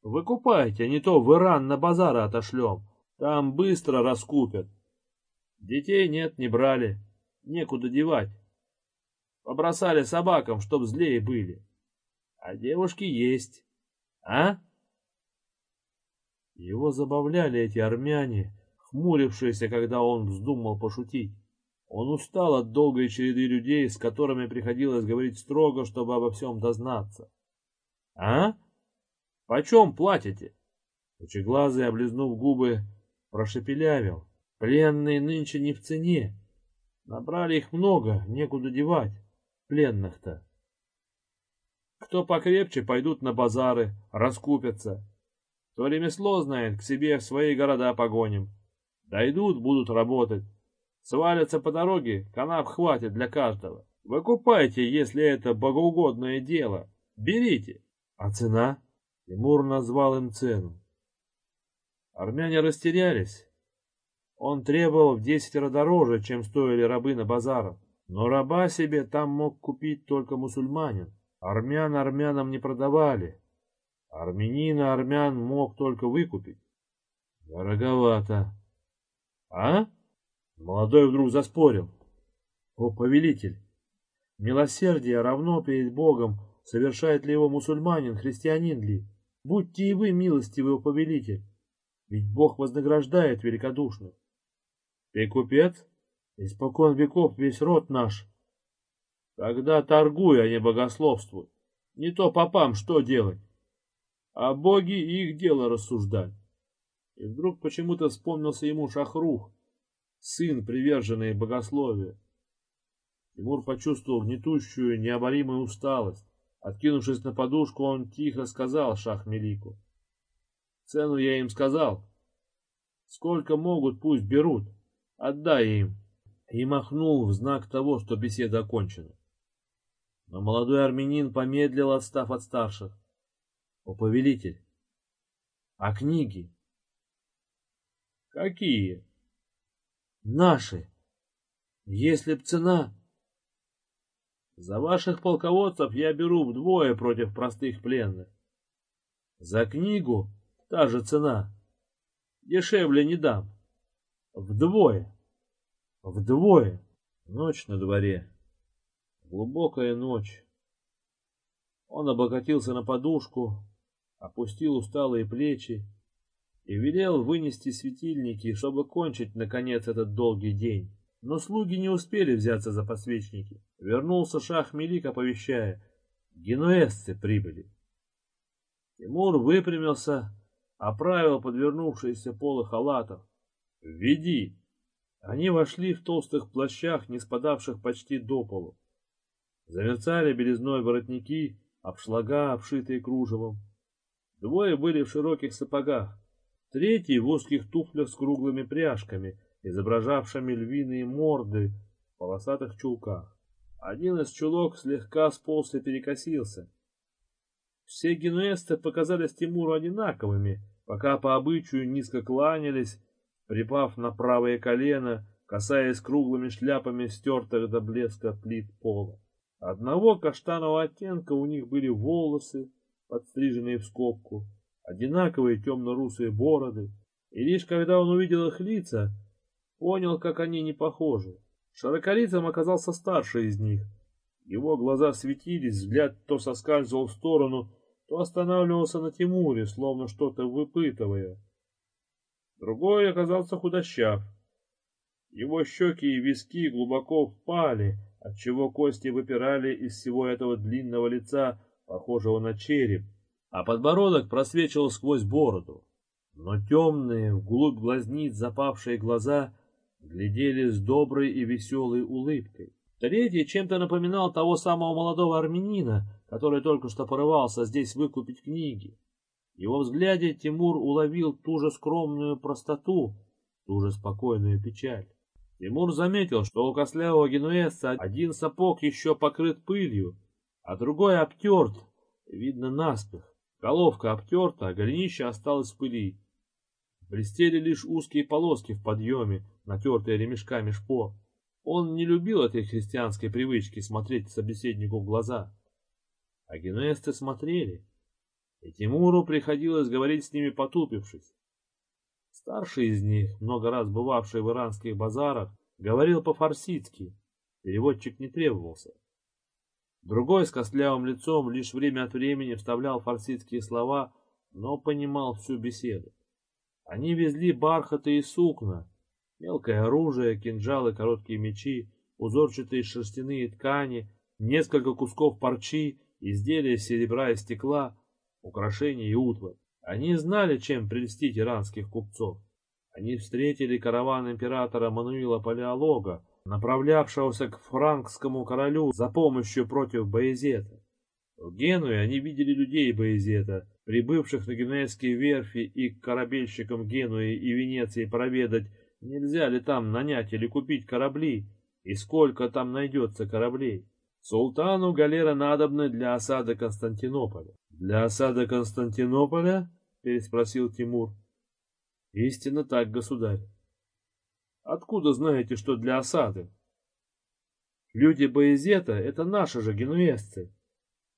Выкупайте, а не то в Иран на базары отошлем. Там быстро раскупят. Детей нет, не брали. Некуда девать. Побросали собакам, чтоб злее были. А девушки есть. А? Его забавляли эти армяне, хмурившиеся, когда он вздумал пошутить. Он устал от долгой череды людей, с которыми приходилось говорить строго, чтобы обо всем дознаться. «А? Почем платите?» Пучеглазый, облизнув губы, прошепелявил. «Пленные нынче не в цене. Набрали их много, некуда девать. Пленных-то. Кто покрепче, пойдут на базары, раскупятся. Кто ремесло знает, к себе в свои города погоним. Дойдут, будут работать. Свалятся по дороге, канав хватит для каждого. Выкупайте, если это богоугодное дело. Берите. А цена? Тимур назвал им цену. Армяне растерялись. Он требовал в десятеро дороже, чем стоили рабы на базарах. Но раба себе там мог купить только мусульманин. Армян армянам не продавали. Армянина армян мог только выкупить. Дороговато. А? Молодой вдруг заспорил. О, повелитель, милосердие равно перед Богом, совершает ли его мусульманин, христианин ли? Будьте и вы милостивы, о повелитель, ведь Бог вознаграждает великодушно. Ты купец? Испокон веков весь род наш. Тогда торгуй, а не богословствуй. Не то попам что делать? А боги их дело рассуждать. И вдруг почему-то вспомнился ему Шахрух, сын, приверженный богословию. Тимур почувствовал гнетущую, необоримую усталость. Откинувшись на подушку, он тихо сказал Шахмелику. Цену я им сказал. Сколько могут, пусть берут. Отдай им. И махнул в знак того, что беседа окончена. Но молодой армянин помедлил, отстав от старших. О, повелитель! А книги? Какие? Наши. Если б цена... За ваших полководцев я беру вдвое против простых пленных. За книгу та же цена. Дешевле не дам. Вдвое. Вдвое. Ночь на дворе. Глубокая ночь. Он обогатился на подушку, опустил усталые плечи и велел вынести светильники, чтобы кончить, наконец, этот долгий день. Но слуги не успели взяться за подсвечники. Вернулся шах Мелик, оповещая. Генуэзцы прибыли. Тимур выпрямился, оправил подвернувшиеся полы халатов. «Веди!» Они вошли в толстых плащах, не спадавших почти до полу. Замерцали белизной воротники, обшлага, обшитые кружевом. Двое были в широких сапогах, третий в узких туфлях с круглыми пряжками, изображавшими львиные морды в полосатых чулках. Один из чулок слегка сполз и перекосился. Все генуэзцы показались Тимуру одинаковыми, пока по обычаю низко кланялись, припав на правое колено, касаясь круглыми шляпами стертых до блеска плит пола. Одного каштанового оттенка у них были волосы, подстриженные в скобку, одинаковые темно-русые бороды, и лишь когда он увидел их лица, понял, как они не похожи. Широколицем оказался старший из них. Его глаза светились, взгляд то соскальзывал в сторону, то останавливался на Тимуре, словно что-то выпытывая. Другой оказался худощав. Его щеки и виски глубоко впали, отчего кости выпирали из всего этого длинного лица, похожего на череп, а подбородок просвечивал сквозь бороду. Но темные, вглубь глазниц запавшие глаза глядели с доброй и веселой улыбкой. Третий чем-то напоминал того самого молодого армянина, который только что порывался здесь выкупить книги. Его взгляде Тимур уловил ту же скромную простоту, ту же спокойную печаль. Тимур заметил, что у кослявого генуэзца один сапог еще покрыт пылью, а другой обтерт, видно наспех. Головка обтерта, а голенище осталось в пыли. Блестели лишь узкие полоски в подъеме, натертые ремешками шпор. Он не любил этой христианской привычки смотреть собеседнику в глаза. А генуэзцы смотрели, и Тимуру приходилось говорить с ними потупившись. Старший из них, много раз бывавший в иранских базарах, говорил по-фарсидски, переводчик не требовался. Другой с костлявым лицом лишь время от времени вставлял фарсидские слова, но понимал всю беседу. Они везли бархаты и сукна, Мелкое оружие, кинжалы, короткие мечи, узорчатые шерстяные ткани, несколько кусков парчи, изделия из серебра и стекла, украшения и утварь. Они знали, чем прельстить иранских купцов. Они встретили караван императора Мануила Палеолога, направлявшегося к франкскому королю за помощью против Боязета. В Генуе они видели людей Боязета, прибывших на генуэзские верфи и к корабельщикам Генуи и Венеции проведать, нельзя ли там нанять или купить корабли, и сколько там найдется кораблей. Султану галера надобны для осады Константинополя. Для осады Константинополя? переспросил Тимур. Истинно так, государь. Откуда знаете, что для осады? Люди Боязета — это наши же генуэзцы.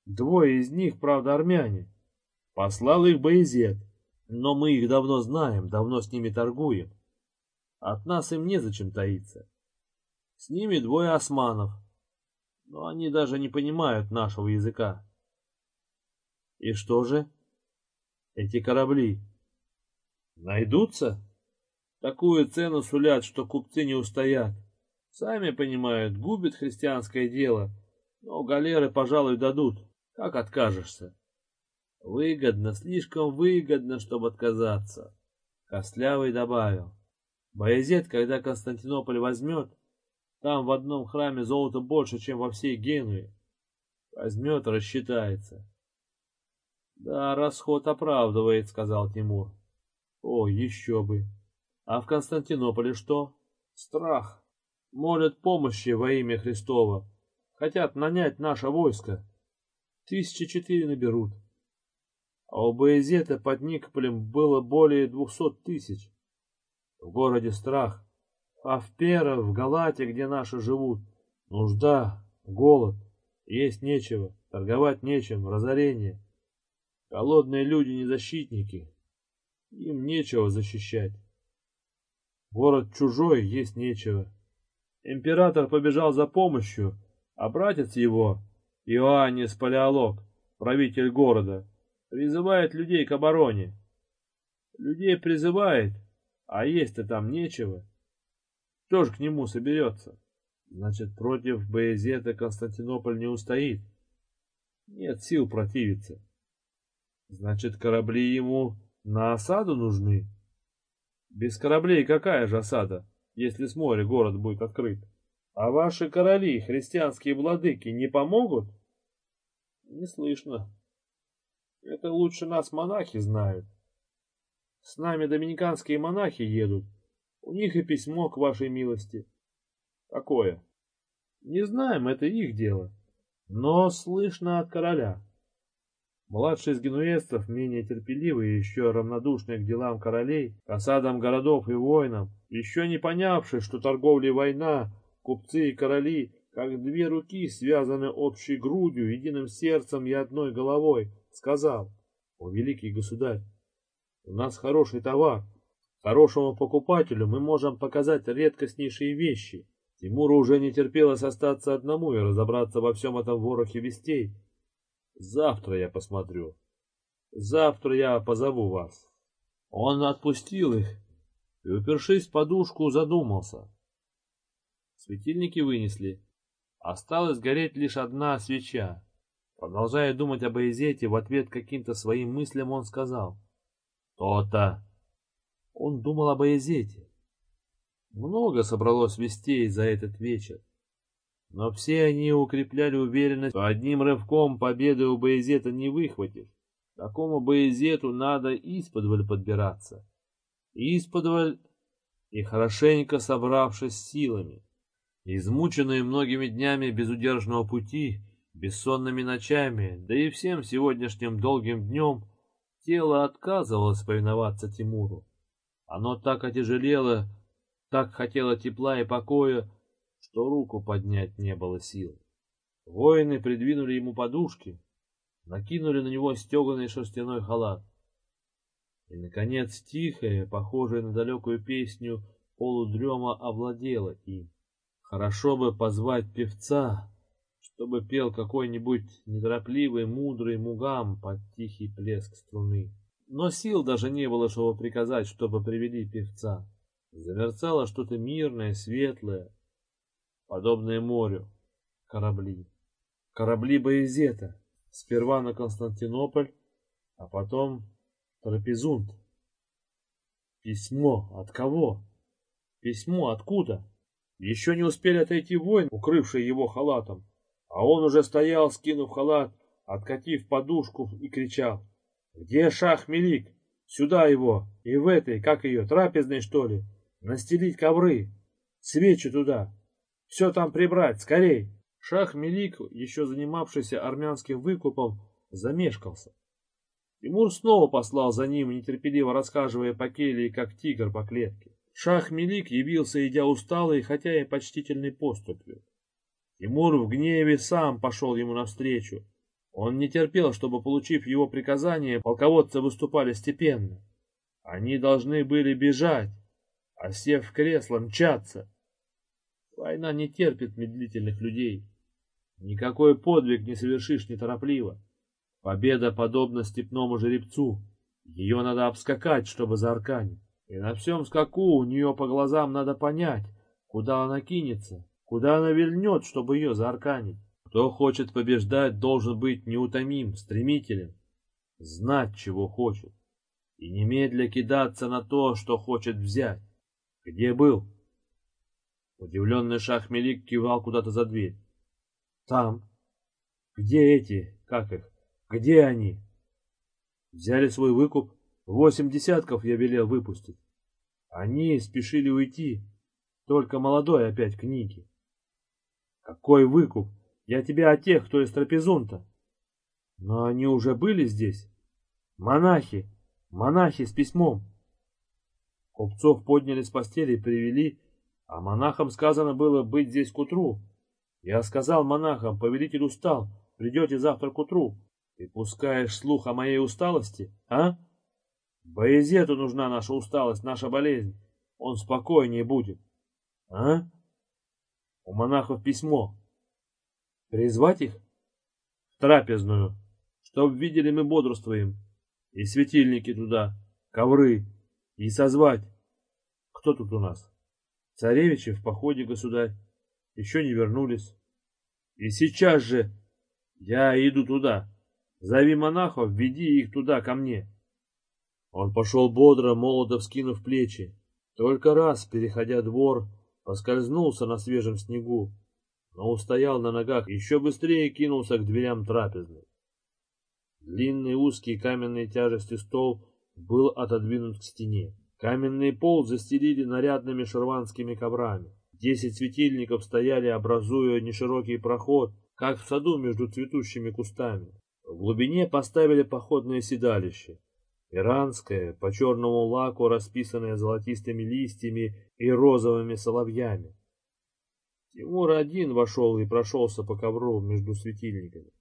Двое из них, правда, армяне. Послал их Боязет, но мы их давно знаем, давно с ними торгуем. От нас им незачем таиться. С ними двое османов, но они даже не понимают нашего языка. И что же? Эти корабли найдутся? Такую цену сулят, что купцы не устоят. Сами понимают, губит христианское дело, но галеры, пожалуй, дадут. Как откажешься? Выгодно, слишком выгодно, чтобы отказаться. Костлявый добавил. Боязет, когда Константинополь возьмет, там в одном храме золота больше, чем во всей Генуе. Возьмет, рассчитается. Да, расход оправдывает, сказал Тимур. О, еще бы. А в Константинополе что? Страх. Молят помощи во имя Христова. Хотят нанять наше войско. Тысячи четыре наберут. А у Боязета под Никополем было более двухсот тысяч. В городе страх. А в Пера, в Галате, где наши живут, нужда, голод, есть нечего, торговать нечем, разорение. Голодные люди не защитники, им нечего защищать. Город чужой, есть нечего. Император побежал за помощью, а братец его, Иоаннис Палеолог, правитель города, призывает людей к обороне. Людей призывает, а есть-то там нечего. Кто же к нему соберется? Значит, против Боязета Константинополь не устоит. Нет сил противиться. Значит, корабли ему на осаду нужны? Без кораблей какая же осада, если с моря город будет открыт? А ваши короли, христианские владыки, не помогут? Не слышно. Это лучше нас монахи знают. С нами доминиканские монахи едут. У них и письмо к вашей милости. Какое? Не знаем, это их дело. Но слышно от короля. Младший из генуэзцев, менее терпеливый и еще равнодушный к делам королей, к осадам городов и войнам, еще не понявший, что торговля и война, купцы и короли, как две руки, связаны общей грудью, единым сердцем и одной головой, сказал, «О, великий государь, у нас хороший товар, хорошему покупателю мы можем показать редкостнейшие вещи». Тимуру уже не терпелось остаться одному и разобраться во всем этом ворохе вестей, Завтра я посмотрю. Завтра я позову вас. Он отпустил их и, упершись в подушку, задумался. Светильники вынесли. Осталась гореть лишь одна свеча. Продолжая думать об Эйзете, в ответ каким-то своим мыслям он сказал. «То-то!» Он думал об Эйзете. Много собралось вестей за этот вечер. Но все они укрепляли уверенность, что одним рывком победы у Боязета не выхватишь. Такому Боязету надо исподволь подбираться. Исподволь и хорошенько собравшись силами. Измученные многими днями безудержного пути, бессонными ночами, да и всем сегодняшним долгим днем, тело отказывалось повиноваться Тимуру. Оно так отяжелело, так хотело тепла и покоя, что руку поднять не было сил. Воины придвинули ему подушки, накинули на него стеганый шерстяной халат. И, наконец, тихая, похожая на далекую песню, полудрема овладела им. Хорошо бы позвать певца, чтобы пел какой-нибудь неторопливый, мудрый мугам под тихий плеск струны. Но сил даже не было, чтобы приказать, чтобы привели певца. Замерцало что-то мирное, светлое, подобное морю. Корабли. Корабли Боязета. Сперва на Константинополь, а потом Трапезунд. Письмо. От кого? Письмо откуда? Еще не успели отойти воин, укрывший его халатом, а он уже стоял, скинув халат, откатив подушку и кричал. «Где шах Мелик? Сюда его! И в этой, как ее, трапезной, что ли? Настелить ковры! Свечи туда! Все там прибрать, скорей!» Шах Мелик, еще занимавшийся армянским выкупом, замешкался. Тимур снова послал за ним, нетерпеливо рассказывая по келии, как тигр по клетке. Шах Мелик явился, идя усталый, хотя и почтительной поступью. Тимур в гневе сам пошел ему навстречу. Он не терпел, чтобы, получив его приказание, полководцы выступали степенно. Они должны были бежать, а сев в кресло, мчаться. Война не терпит медлительных людей. Никакой подвиг не совершишь неторопливо. Победа подобна степному жеребцу. Ее надо обскакать, чтобы заарканить. И на всем скаку у нее по глазам надо понять, куда она кинется, куда она вильнет, чтобы ее заарканить. Кто хочет побеждать, должен быть неутомим, стремителен, знать, чего хочет, и немедля кидаться на то, что хочет взять. Где был? Удивленный Шахмелик кивал куда-то за дверь. Там. Где эти, как их, где они? Взяли свой выкуп, восемь десятков я велел выпустить. Они спешили уйти, только молодой опять к Нике. Какой выкуп? Я тебя о тех, кто из трапезунта. Но они уже были здесь. Монахи, монахи с письмом. Купцов подняли с постели и привели, а монахам сказано было быть здесь к утру. Я сказал монахам, повелитель устал, придете завтра к утру. Ты пускаешь слух о моей усталости, а? Боязету нужна наша усталость, наша болезнь. Он спокойнее будет. А? У монахов письмо. Призвать их? В трапезную, чтоб видели мы бодрствуем. И светильники туда, ковры, и созвать. Кто тут у нас? Царевичи в походе, государь еще не вернулись. И сейчас же я иду туда. Зови монахов, веди их туда, ко мне. Он пошел бодро, молодо вскинув плечи. Только раз, переходя двор, поскользнулся на свежем снегу, но устоял на ногах и еще быстрее кинулся к дверям трапезной. Длинный узкий каменной тяжести стол был отодвинут к стене. Каменный пол застелили нарядными шерванскими коврами. Десять светильников стояли, образуя неширокий проход, как в саду между цветущими кустами. В глубине поставили походное седалище. Иранское, по черному лаку, расписанное золотистыми листьями и розовыми соловьями. Тимур один вошел и прошелся по ковру между светильниками.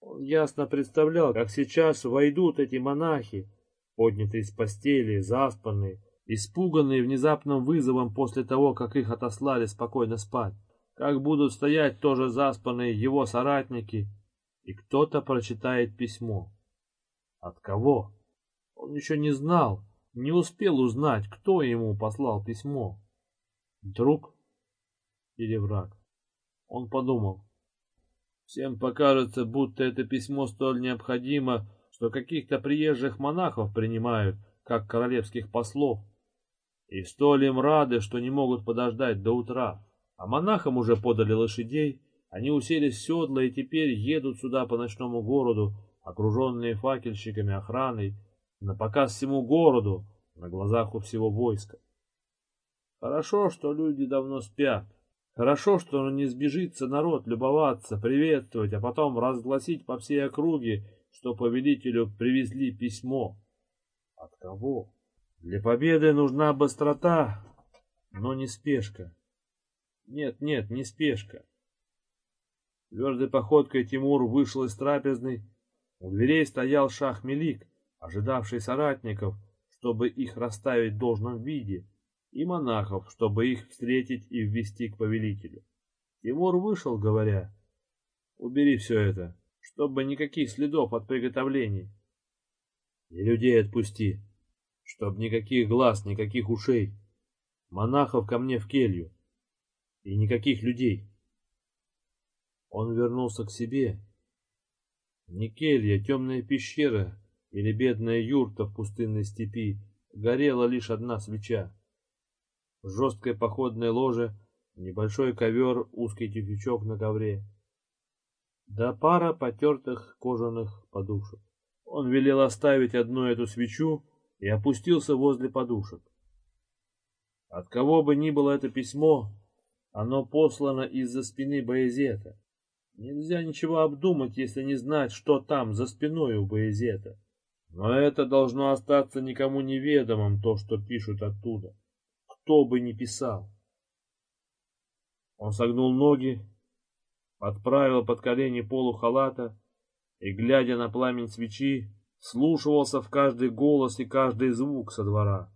Он ясно представлял, как сейчас войдут эти монахи, поднятые с постели, заспанные, испуганные внезапным вызовом после того, как их отослали спокойно спать, как будут стоять тоже заспанные его соратники, и кто-то прочитает письмо. От кого? Он еще не знал, не успел узнать, кто ему послал письмо. Друг или враг? Он подумал. Всем покажется, будто это письмо столь необходимо, что каких-то приезжих монахов принимают, как королевских послов. И столь им рады, что не могут подождать до утра. А монахам уже подали лошадей, они уселись в седла и теперь едут сюда по ночному городу, окруженные факельщиками охраной, на показ всему городу, на глазах у всего войска. Хорошо, что люди давно спят. Хорошо, что не сбежится народ любоваться, приветствовать, а потом разгласить по всей округе, что повелителю привезли письмо. От кого? Для победы нужна быстрота, но не спешка. Нет, нет, не спешка. Твердой походкой Тимур вышел из трапезной. У дверей стоял шах Мелик, ожидавший соратников, чтобы их расставить в должном виде, и монахов, чтобы их встретить и ввести к повелителю. Тимур вышел, говоря, «Убери все это, чтобы никаких следов от приготовлений. И людей отпусти, Чтоб никаких глаз, никаких ушей. монахов ко мне в келью. И никаких людей. Он вернулся к себе. Не келья, темная пещера или бедная юрта в пустынной степи, горела лишь одна свеча. Жесткое походное ложе, небольшой ковер, узкий тюфячок на ковре. Да пара потертых кожаных подушек. Он велел оставить одну эту свечу и опустился возле подушек. От кого бы ни было это письмо, оно послано из-за спины Боязета. Нельзя ничего обдумать, если не знать, что там за спиной у Боязета. Но это должно остаться никому неведомым, то, что пишут оттуда. Кто бы ни писал. Он согнул ноги, подправил под колени полу халата и, глядя на пламень свечи, слушался в каждый голос и каждый звук со двора.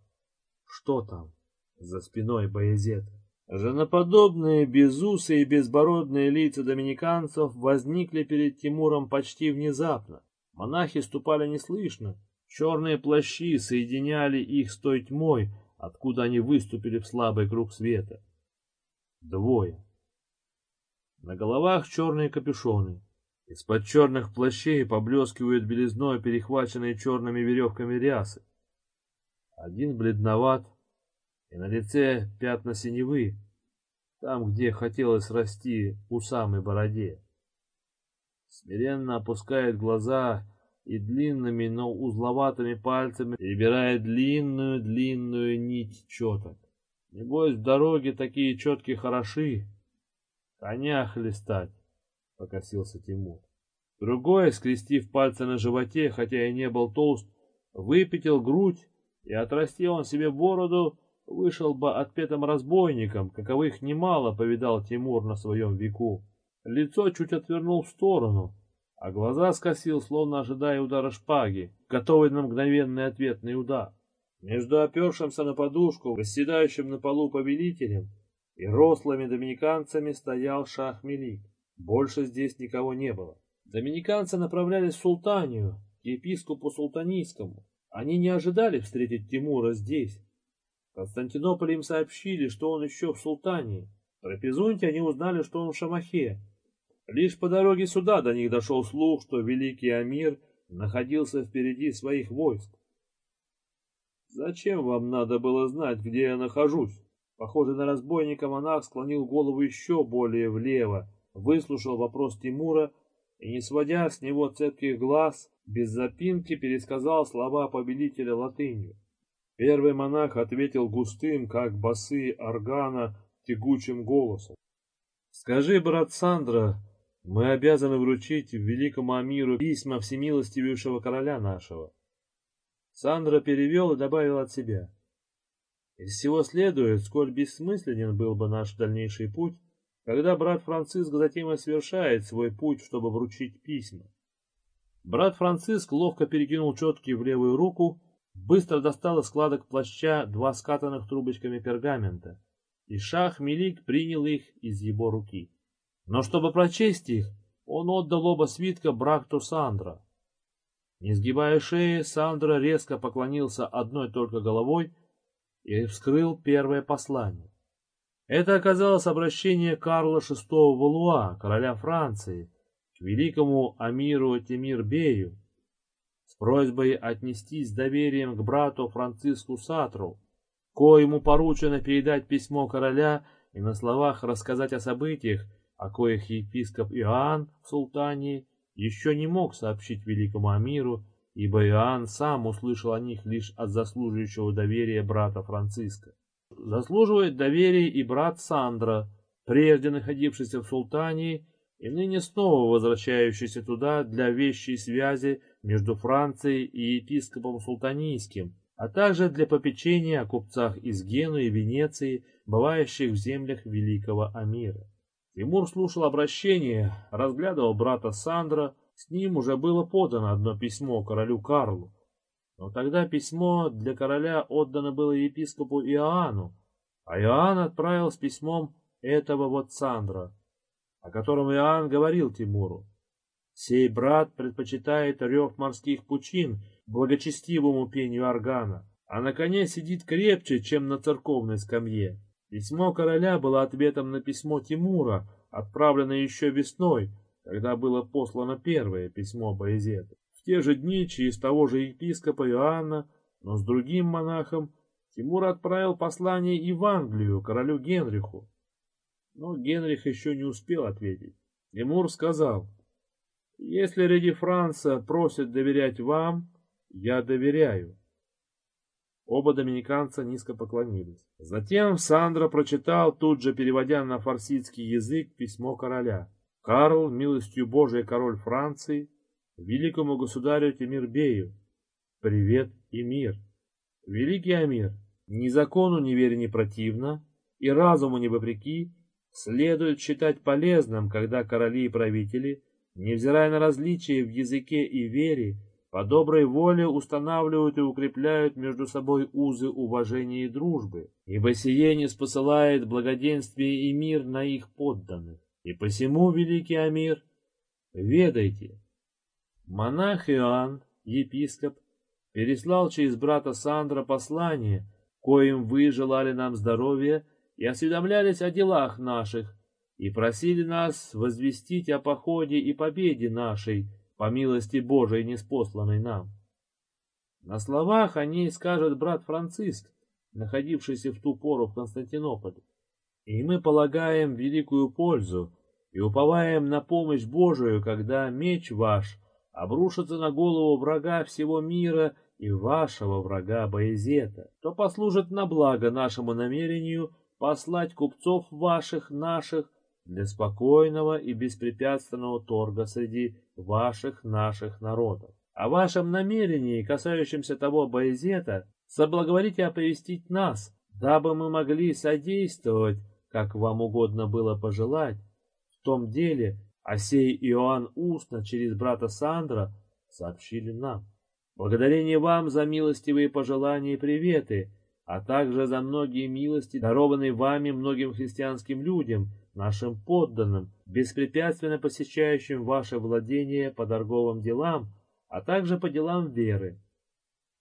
Что там за спиной Боязета? Женоподобные, безусые и безбородные лица доминиканцев возникли перед Тимуром почти внезапно. Монахи ступали неслышно, черные плащи соединяли их с той тьмой, откуда они выступили в слабый круг света. Двое. На головах черные капюшоны. Из-под черных плащей поблескивают белизной перехваченные черными веревками рясы. Один бледноват, и на лице пятна синевы, там, где хотелось расти у самой бороде. Смиренно опускает глаза и длинными, но узловатыми пальцами перебирает длинную-длинную нить четок. Небось, в дороге такие четки хороши. Коня хлестать, — покосился Тимур. Другой, скрестив пальцы на животе, хотя и не был толст, выпятил грудь, и отрастил он себе бороду, вышел бы отпетым разбойником, каковых немало повидал Тимур на своем веку. Лицо чуть отвернул в сторону, а глаза скосил, словно ожидая удара шпаги, готовый на мгновенный ответный удар. Между опершимся на подушку, восседающим на полу повелителем и рослыми доминиканцами стоял шах Мелик. Больше здесь никого не было. Доминиканцы направлялись в Султанию, к епископу Султанийскому. Они не ожидали встретить Тимура здесь, в Константинополе им сообщили, что он еще в Султании. Про Пизунте они узнали, что он в Шамахе. Лишь по дороге сюда до них дошел слух, что великий Амир находился впереди своих войск. «Зачем вам надо было знать, где я нахожусь?» Похожий на разбойника монах склонил голову еще более влево, выслушал вопрос Тимура и, не сводя с него цепких глаз, без запинки пересказал слова повелителя латынью. Первый монах ответил густым, как басы органа, тягучим голосом. «Скажи, брат Сандра, мы обязаны вручить великому Амиру письма всемилостивейшего короля нашего». Сандра перевел и добавил от себя. Из всего следует, сколь бессмысленен был бы наш дальнейший путь, когда брат Франциск затем и совершает свой путь, чтобы вручить письма. Брат Франциск ловко перекинул четки в левую руку быстро достал из складок плаща два скатанных трубочками пергамента, и шах Мелик принял их из его руки. Но чтобы прочесть их, он отдал оба свитка Бракту Сандра. Не сгибая шеи, Сандра резко поклонился одной только головой и вскрыл первое послание. Это оказалось обращение Карла VI Валуа, короля Франции, к великому Амиру Тимир-Бею, с просьбой отнестись с доверием к брату Франциску Сатру, коему поручено передать письмо короля и на словах рассказать о событиях, о коих епископ Иоанн в Султании еще не мог сообщить великому Амиру, ибо Иоанн сам услышал о них лишь от заслуживающего доверия брата Франциска. Заслуживает доверия и брат Сандра, прежде находившийся в Султании и ныне снова возвращающийся туда для вещей связи между Францией и епископом Султанийским, а также для попечения о купцах из Генуи и Венеции, бывающих в землях великого Амира. Тимур слушал обращение, разглядывал брата Сандра, с ним уже было подано одно письмо королю Карлу. Но тогда письмо для короля отдано было епископу Иоанну, а Иоанн отправил с письмом этого вот Сандра, о котором Иоанн говорил Тимуру. Сей брат предпочитает рев морских пучин благочестивому пению органа, а на коне сидит крепче, чем на церковной скамье. Письмо короля было ответом на письмо Тимура, отправленное еще весной, когда было послано первое письмо Боязета. Те же дни через того же епископа Иоанна, но с другим монахом, Тимур отправил послание и в Англию, королю Генриху. Но Генрих еще не успел ответить. Тимур сказал, «Если Реди Франца просит доверять вам, я доверяю». Оба доминиканца низко поклонились. Затем Сандро прочитал, тут же переводя на фарсидский язык, письмо короля. «Карл, милостью Божией король Франции, великому государю Тимирбею, привет и мир. Великий Амир, ни закону не верь не противно, и разуму не вопреки, следует считать полезным, когда короли и правители, невзирая на различия в языке и вере, по доброй воле устанавливают и укрепляют между собой узы уважения и дружбы, ибо сие не спосылает благоденствие и мир на их подданных. И посему, великий Амир, ведайте, монах Иоанн, епископ, переслал через брата Сандра послание, коим вы желали нам здоровья и осведомлялись о делах наших, и просили нас возвестить о походе и победе нашей, по милости Божией неспосланной нам. На словах о ней скажет брат Франциск, находившийся в ту пору в Константинополе. И мы полагаем великую пользу и уповаем на помощь Божию, когда меч ваш обрушится на голову врага всего мира и вашего врага Боязета, то послужит на благо нашему намерению послать купцов ваших, наших, для спокойного и беспрепятственного торга среди ваших наших народов. О вашем намерении, касающемся того Боязета, соблаговорите оповестить нас, дабы мы могли содействовать, как вам угодно было пожелать, в том деле, о сей Иоанн устно через брата Сандра сообщили нам. Благодарение вам за милостивые пожелания и приветы, а также за многие милости, дарованные вами многим христианским людям, нашим подданным, беспрепятственно посещающим ваше владение по торговым делам, а также по делам веры.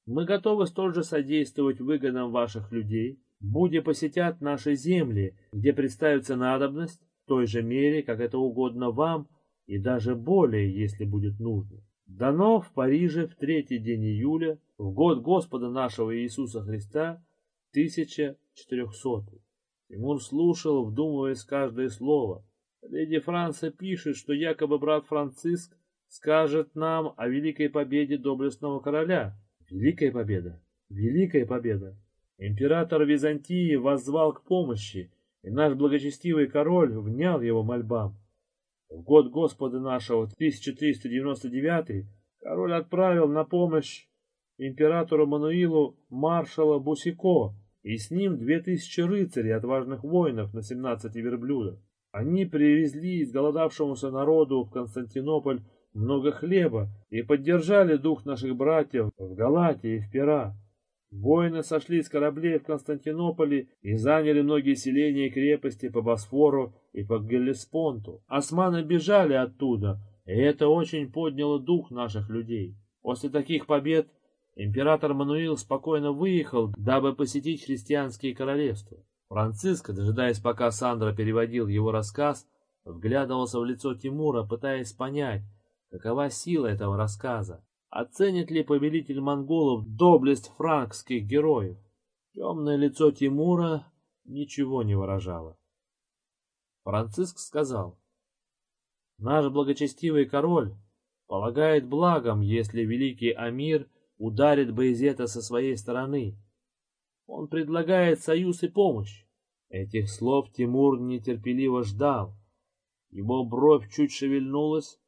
Мы готовы столь же содействовать выгодам ваших людей, будь посетят наши земли, где представится надобность, той же мере, как это угодно вам, и даже более, если будет нужно. Дано в Париже в третий день июля, в год Господа нашего Иисуса Христа, 1400. Тимур слушал, вдумываясь каждое слово. Леди Франция пишет, что якобы брат Франциск скажет нам о великой победе доблестного короля. Великая победа! Великая победа! Император Византии воззвал к помощи, и наш благочестивый король внял его мольбам. В год Господа нашего, 1399, король отправил на помощь императору Мануилу маршала Бусико, и с ним две тысячи рыцарей, отважных воинов на семнадцати верблюдах. Они привезли изголодавшемуся народу в Константинополь много хлеба и поддержали дух наших братьев в Галатии и в Пера. Воины сошли с кораблей в Константинополе и заняли многие селения и крепости по Босфору и по Геллеспонту. Османы бежали оттуда, и это очень подняло дух наших людей. После таких побед император Мануил спокойно выехал, дабы посетить христианские королевства. Франциско, дожидаясь, пока Сандра переводил его рассказ, вглядывался в лицо Тимура, пытаясь понять, какова сила этого рассказа. Оценит ли повелитель монголов доблесть франкских героев? Темное лицо Тимура ничего не выражало. Франциск сказал, «Наш благочестивый король полагает благом, если великий Амир ударит Байзета со своей стороны. Он предлагает союз и помощь. Этих слов Тимур нетерпеливо ждал. Его бровь чуть шевельнулась,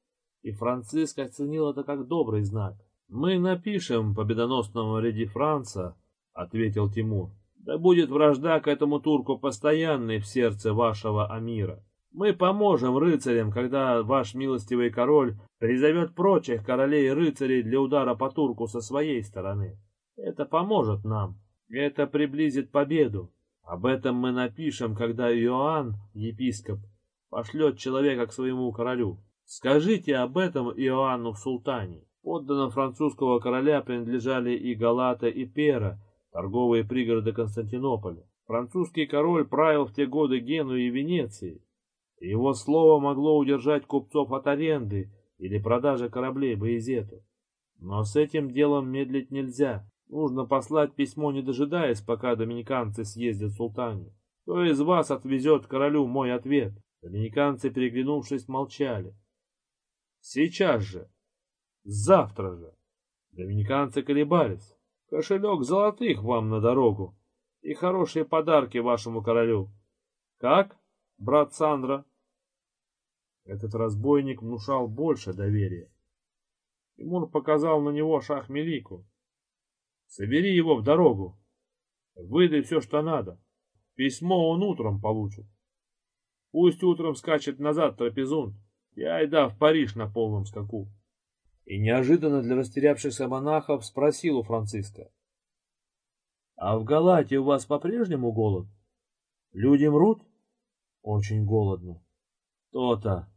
и Франциск оценил это как добрый знак. «Мы напишем победоносному Реди Франца», — ответил Тимур. «Да будет вражда к этому турку постоянной в сердце вашего Амира. Мы поможем рыцарям, когда ваш милостивый король призовет прочих королей и рыцарей для удара по турку со своей стороны. Это поможет нам. Это приблизит победу. Об этом мы напишем, когда Иоанн, епископ, пошлет человека к своему королю. Скажите об этом Иоанну в султане. Подданным французского короля принадлежали и Галата, и Пера, торговые пригороды Константинополя. Французский король правил в те годы Генуей и Венецией. Его слово могло удержать купцов от аренды или продажи кораблей Боязету. Но с этим делом медлить нельзя. Нужно послать письмо, не дожидаясь, пока доминиканцы съездят в султане. Кто из вас отвезет королю мой ответ? Доминиканцы, переглянувшись, молчали. Сейчас же. Завтра же. Доминиканцы колебались. Кошелек золотых вам на дорогу и хорошие подарки вашему королю. Как, брат Сандра? Этот разбойник внушал больше доверия. Тимур показал на него шах-мелику. Собери его в дорогу. Выдай все, что надо. Письмо он утром получит. Пусть утром скачет назад трапезунт. Я айда в Париж на полном скаку. И неожиданно для растерявшихся монахов спросил у Франциска. А в Галатии у вас по-прежнему голод? Люди мрут? Очень голодно. То-то.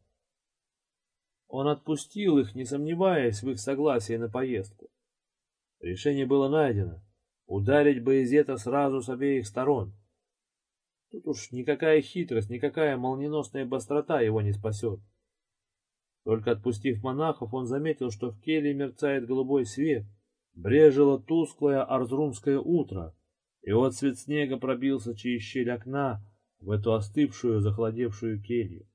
Он отпустил их, не сомневаясь в их согласии на поездку. Решение было найдено. Ударить Боязета сразу с обеих сторон. Тут уж никакая хитрость, никакая молниеносная быстрота его не спасет. Только отпустив монахов, он заметил, что в келье мерцает голубой свет. Брежило тусклое арзрумское утро, и вот цвет снега пробился через щель окна в эту остывшую, захладевшую келью.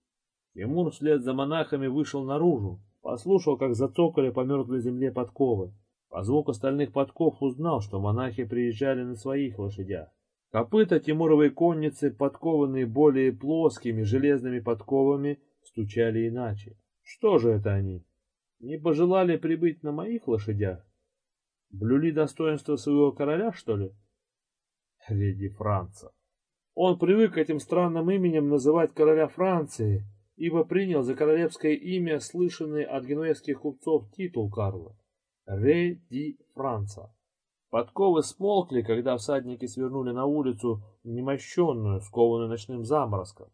Тимур вслед за монахами вышел наружу, послушал, как зацокали по мертвой земле подковы. По звуку стальных подков узнал, что монахи приезжали на своих лошадях. Копыта Тимуровой конницы, подкованные более плоскими железными подковами, стучали иначе. Что же это они? Не пожелали прибыть на моих лошадях? Блюли достоинство своего короля, что ли? Леди Франца. Он привык этим странным именем называть короля Франции, ибо принял за королевское имя слышанный от генуэзских купцов титул Карла. Ре ди Франца. Подковы смолкли, когда всадники свернули на улицу, немощенную, скованную ночным заморозком.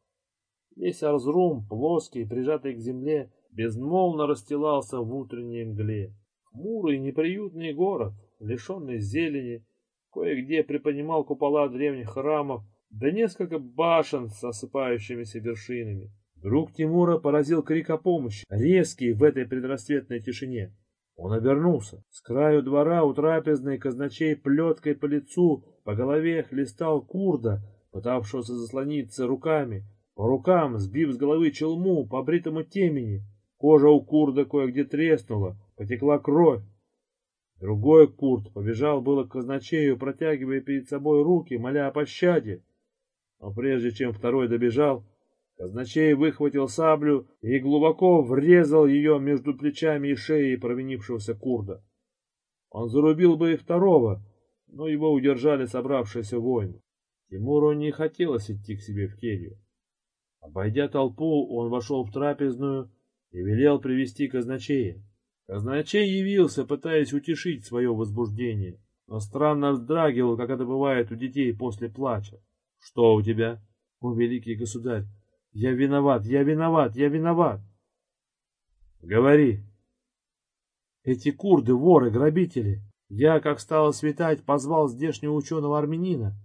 Весь Арзрум, плоский, прижатый к земле, безмолвно расстилался в утренней мгле. Хмурый, неприютный город, лишенный зелени, кое-где приподнимал купола древних храмов, да несколько башен с осыпающимися вершинами. Друг Тимура поразил крик о помощи, резкий в этой предрассветной тишине. Он обернулся. С краю двора у трапезной казначей плеткой по лицу, по голове хлестал курда, пытавшегося заслониться руками. По рукам, сбив с головы челму, по бритому темени. Кожа у курда кое-где треснула, потекла кровь. Другой курд побежал было к казначею, протягивая перед собой руки, моля о пощаде. Но прежде чем второй добежал, Казначей выхватил саблю и глубоко врезал ее между плечами и шеей провинившегося курда. Он зарубил бы и второго, но его удержали собравшиеся воины. Тимуру не хотелось идти к себе в келью. Обойдя толпу, он вошел в трапезную и велел привести казначея. Казначей явился, пытаясь утешить свое возбуждение, но странно вздрагивал, как это бывает у детей после плача. «Что у тебя?» «О, великий государь, я виноват, я виноват, я виноват. Говори. Эти курды, воры, грабители. Я, как стало светать, позвал здешнего ученого-армянина.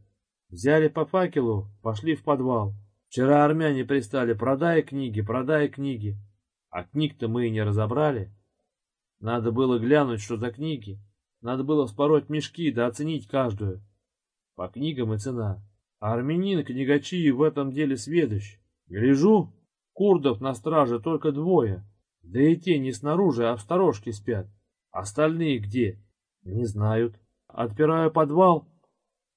Взяли по факелу, пошли в подвал. Вчера армяне пристали, продай книги, продай книги. А книг-то мы и не разобрали. Надо было глянуть, что за книги. Надо было вспороть мешки, да оценить каждую. По книгам и цена. А армянин книгачи в этом деле сведущ. Гляжу, курдов на страже только двое, да и те не снаружи, а в сторожке спят. Остальные где? Не знают. Отпираю подвал,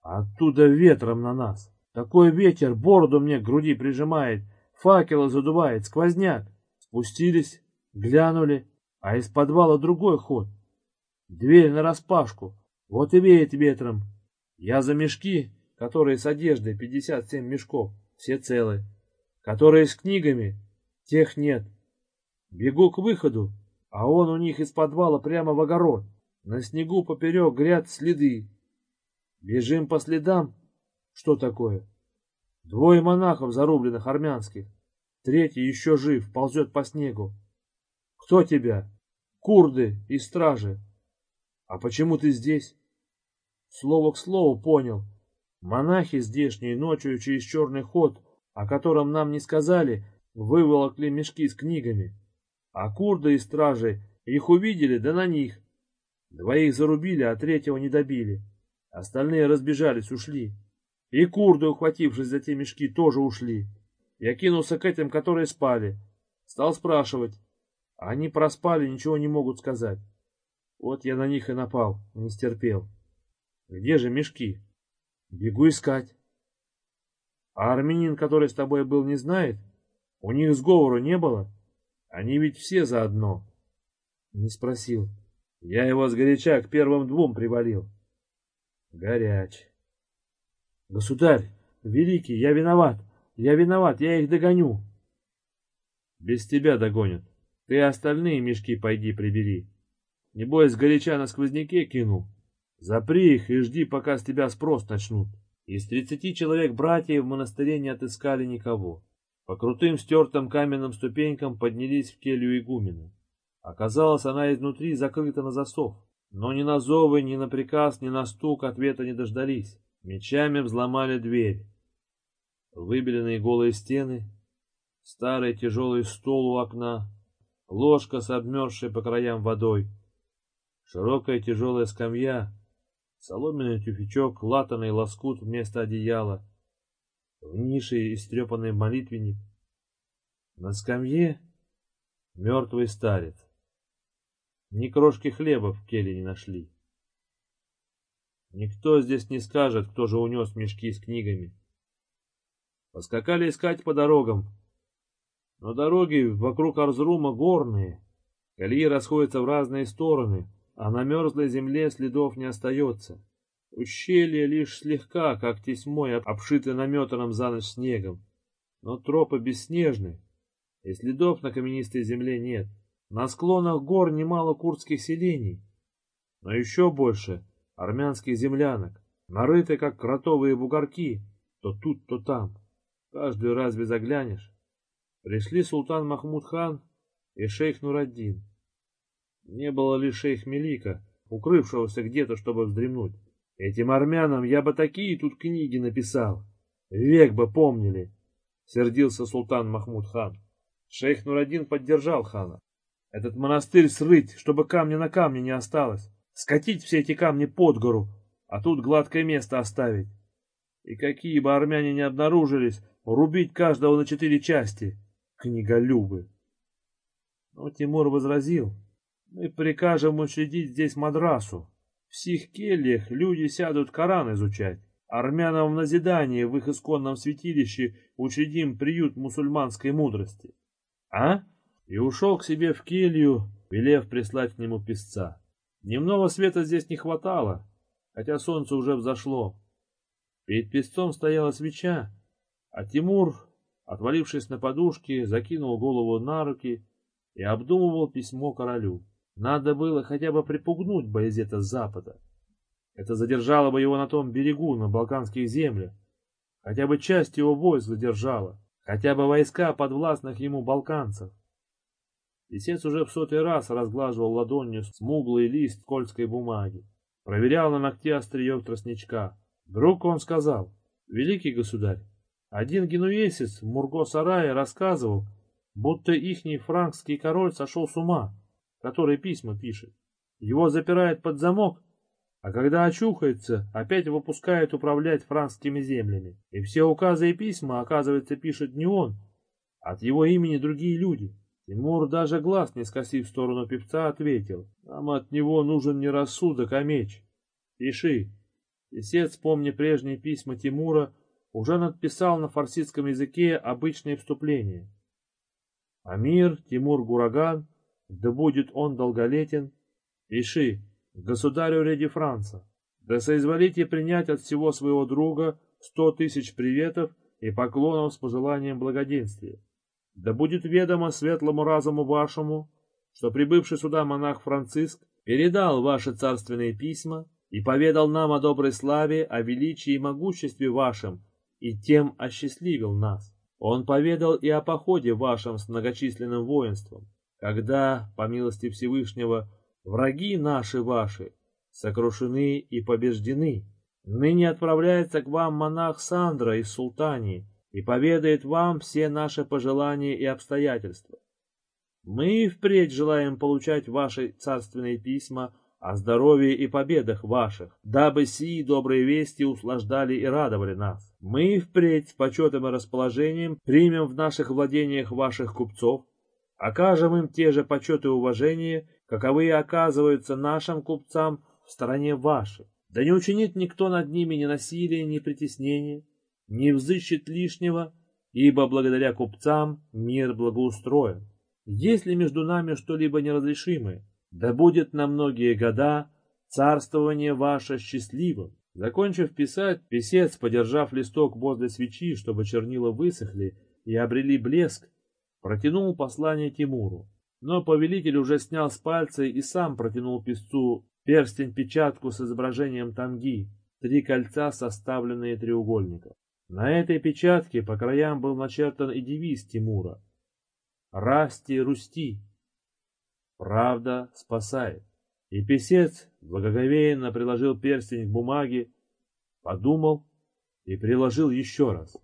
а оттуда ветром на нас. Такой ветер бороду мне к груди прижимает, факелы задувает, сквозняк. Спустились, глянули, а из подвала другой ход. Дверь нараспашку, вот и веет ветром. Я за мешки, которые с одеждой, 57 мешков, все целы которые с книгами, тех нет. Бегу к выходу, а он у них из подвала прямо в огород. На снегу поперек гряд следы. Бежим по следам. Что такое? Двое монахов зарубленных армянских. Третий еще жив, ползет по снегу. Кто тебя? Курды и стражи. А почему ты здесь? Слово к слову понял. Монахи здешние ночью через черный ход, о котором нам не сказали, выволокли мешки с книгами. А курды и стражи их увидели, да на них. Двоих зарубили, а третьего не добили. Остальные разбежались, ушли. И курды, ухватившись за те мешки, тоже ушли. Я кинулся к этим, которые спали. Стал спрашивать. Они проспали, ничего не могут сказать. Вот я на них и напал, не стерпел. Где же мешки? Бегу искать. А армянин, который с тобой был, не знает? У них сговору не было? Они ведь все заодно. Не спросил. Я его сгоряча к первым двум привалил. Горяч. Государь, великий, я виноват. Я виноват, я их догоню. Без тебя догонят. Ты остальные мешки пойди прибери. Небось, горяча на сквозняке кинул. Запри их и жди, пока с тебя спрос начнут. Из тридцати человек братьев в монастыре не отыскали никого. По крутым стертым каменным ступенькам поднялись в келью игумена. Оказалось, она изнутри закрыта на засов. Но ни на зовы, ни на приказ, ни на стук ответа не дождались. Мечами взломали дверь. Выбеленные голые стены, старый тяжелый стол у окна, ложка с обмерзшей по краям водой, широкая тяжелая скамья, соломенный тюфячок, латанный лоскут вместо одеяла, в нише истрепанный молитвенник. На скамье мертвый старец. Ни крошки хлеба в келе не нашли. Никто здесь не скажет, кто же унес мешки с книгами. Поскакали искать по дорогам. Но дороги вокруг Арзрума горные, колеи расходятся в разные стороны, а на мерзлой земле следов не остается. Ущелье лишь слегка, как тесьмой, обшиты наметанным за ночь снегом. Но тропы бесснежны, и следов на каменистой земле нет. На склонах гор немало курдских селений, но еще больше армянских землянок, нарыты, как кротовые бугорки, то тут, то там. Каждую разве заглянешь? Пришли султан Махмуд хан и шейх Нураддин. Не было ли шейх Мелика, укрывшегося где-то, чтобы вздремнуть. Этим армянам я бы такие тут книги написал. Век бы помнили, — сердился султан Махмуд хан. Шейх Нураддин поддержал хана. Этот монастырь срыть, чтобы камня на камне не осталось. Скатить все эти камни под гору, а тут гладкое место оставить. И какие бы армяне не обнаружились, рубить каждого на четыре части. Книголюбы. Но Тимур возразил. Мы прикажем учредить здесь мадрасу. В сих кельях люди сядут Коран изучать. Армянам в назидание в их исконном святилище учредим приют мусульманской мудрости. А? И ушел к себе в келью, велев прислать к нему песца. Дневного света здесь не хватало, хотя солнце уже взошло. Перед песцом стояла свеча, а Тимур, отвалившись на подушке, закинул голову на руки и обдумывал письмо королю. Надо было хотя бы припугнуть Баязета с запада. Это задержало бы его на том берегу, на Балканских землях. Хотя бы часть его войск задержала. Хотя бы войска подвластных ему балканцев. Лисец уже в сотый раз разглаживал ладонью смуглый лист скользкой бумаги. Проверял на ногте острие тростничка. Вдруг он сказал, «Великий государь, один генуэзец в Мурго-Сарае рассказывал, будто ихний франкский король сошел с ума который письма пишет. Его запирают под замок, а когда очухается, опять выпускают управлять франкскими землями. И все указы и письма, оказывается, пишет не он, а от его имени другие люди. Тимур, даже глаз не скосив в сторону певца, ответил, нам от него нужен не рассудок, а меч. Пиши. Песец, помня прежние письма Тимура, уже надписал на фарсидском языке обычные вступления. Амир, Тимур Гураган, да будет он долголетен, пиши, государю Реди Франца, да соизволите принять от всего своего друга сто тысяч приветов и поклонов с пожеланием благоденствия. Да будет ведомо светлому разуму вашему, что прибывший сюда монах Франциск передал ваши царственные письма и поведал нам о доброй славе, о величии и могуществе вашем, и тем осчастливил нас. Он поведал и о походе вашем с многочисленным воинством, когда, по милости Всевышнего, враги наши ваши сокрушены и побеждены. Ныне отправляется к вам монах Сандра из Султании и поведает вам все наши пожелания и обстоятельства. Мы впредь желаем получать ваши царственные письма о здоровье и победах ваших, дабы сии добрые вести услаждали и радовали нас. Мы впредь с почетом и расположением примем в наших владениях ваших купцов, окажем им те же почет и уважение, каковые оказываются нашим купцам в стороне вашей. Да не учинит никто над ними ни насилия, ни притеснения, не взыщет лишнего, ибо благодаря купцам мир благоустроен. Есть ли между нами что-либо неразрешимое? Да будет на многие года царствование ваше счастливым. Закончив писать, писец, подержав листок возле свечи, чтобы чернила высохли и обрели блеск, протянул послание Тимуру. Но повелитель уже снял с пальца и сам протянул писцу перстень-печатку с изображением танги, три кольца, составленные треугольником. На этой печатке по краям был начертан и девиз Тимура «Расти, русти». Правда спасает. И писец благоговейно приложил перстень к бумаге, подумал и приложил еще раз.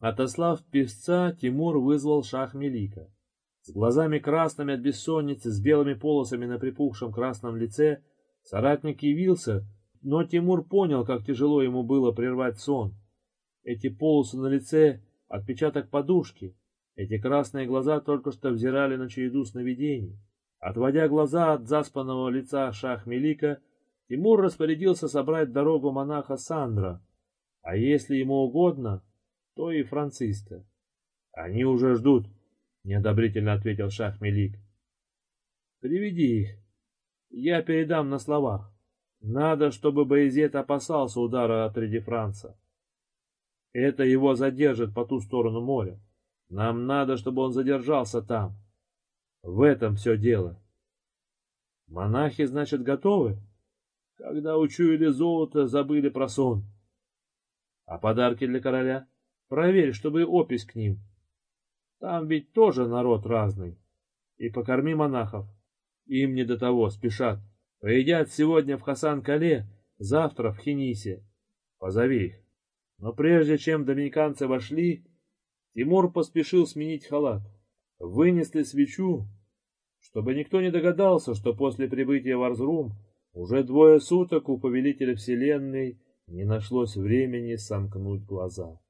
Отослав писца, Тимур вызвал шах Мелика. С глазами красными от бессонницы, с белыми полосами на припухшем красном лице, соратник явился, но Тимур понял, как тяжело ему было прервать сон. Эти полосы на лице — отпечаток подушки, эти красные глаза только что взирали на череду сновидений. Отводя глаза от заспанного лица Шах-Мелика, Тимур распорядился собрать дорогу монаха Сандра, а если ему угодно, то и Франциска. «Они уже ждут», — неодобрительно ответил Шах-Мелик. «Приведи их. Я передам на словах. Надо, чтобы Боязет опасался удара от Реди Франца. Это его задержит по ту сторону моря. Нам надо, чтобы он задержался там. В этом все дело. Монахи, значит, готовы? Когда учуяли золото, забыли про сон. А подарки для короля? Проверь, чтобы опись к ним. Там ведь тоже народ разный. И покорми монахов. Им не до того, спешат. Поедят сегодня в Хасан-Кале, завтра в Хинисе. Позови их. Но прежде чем доминиканцы вошли, Тимур поспешил сменить халат вынесли свечу, чтобы никто не догадался, что после прибытия в Арзрум уже двое суток у повелителя вселенной не нашлось времени сомкнуть глаза.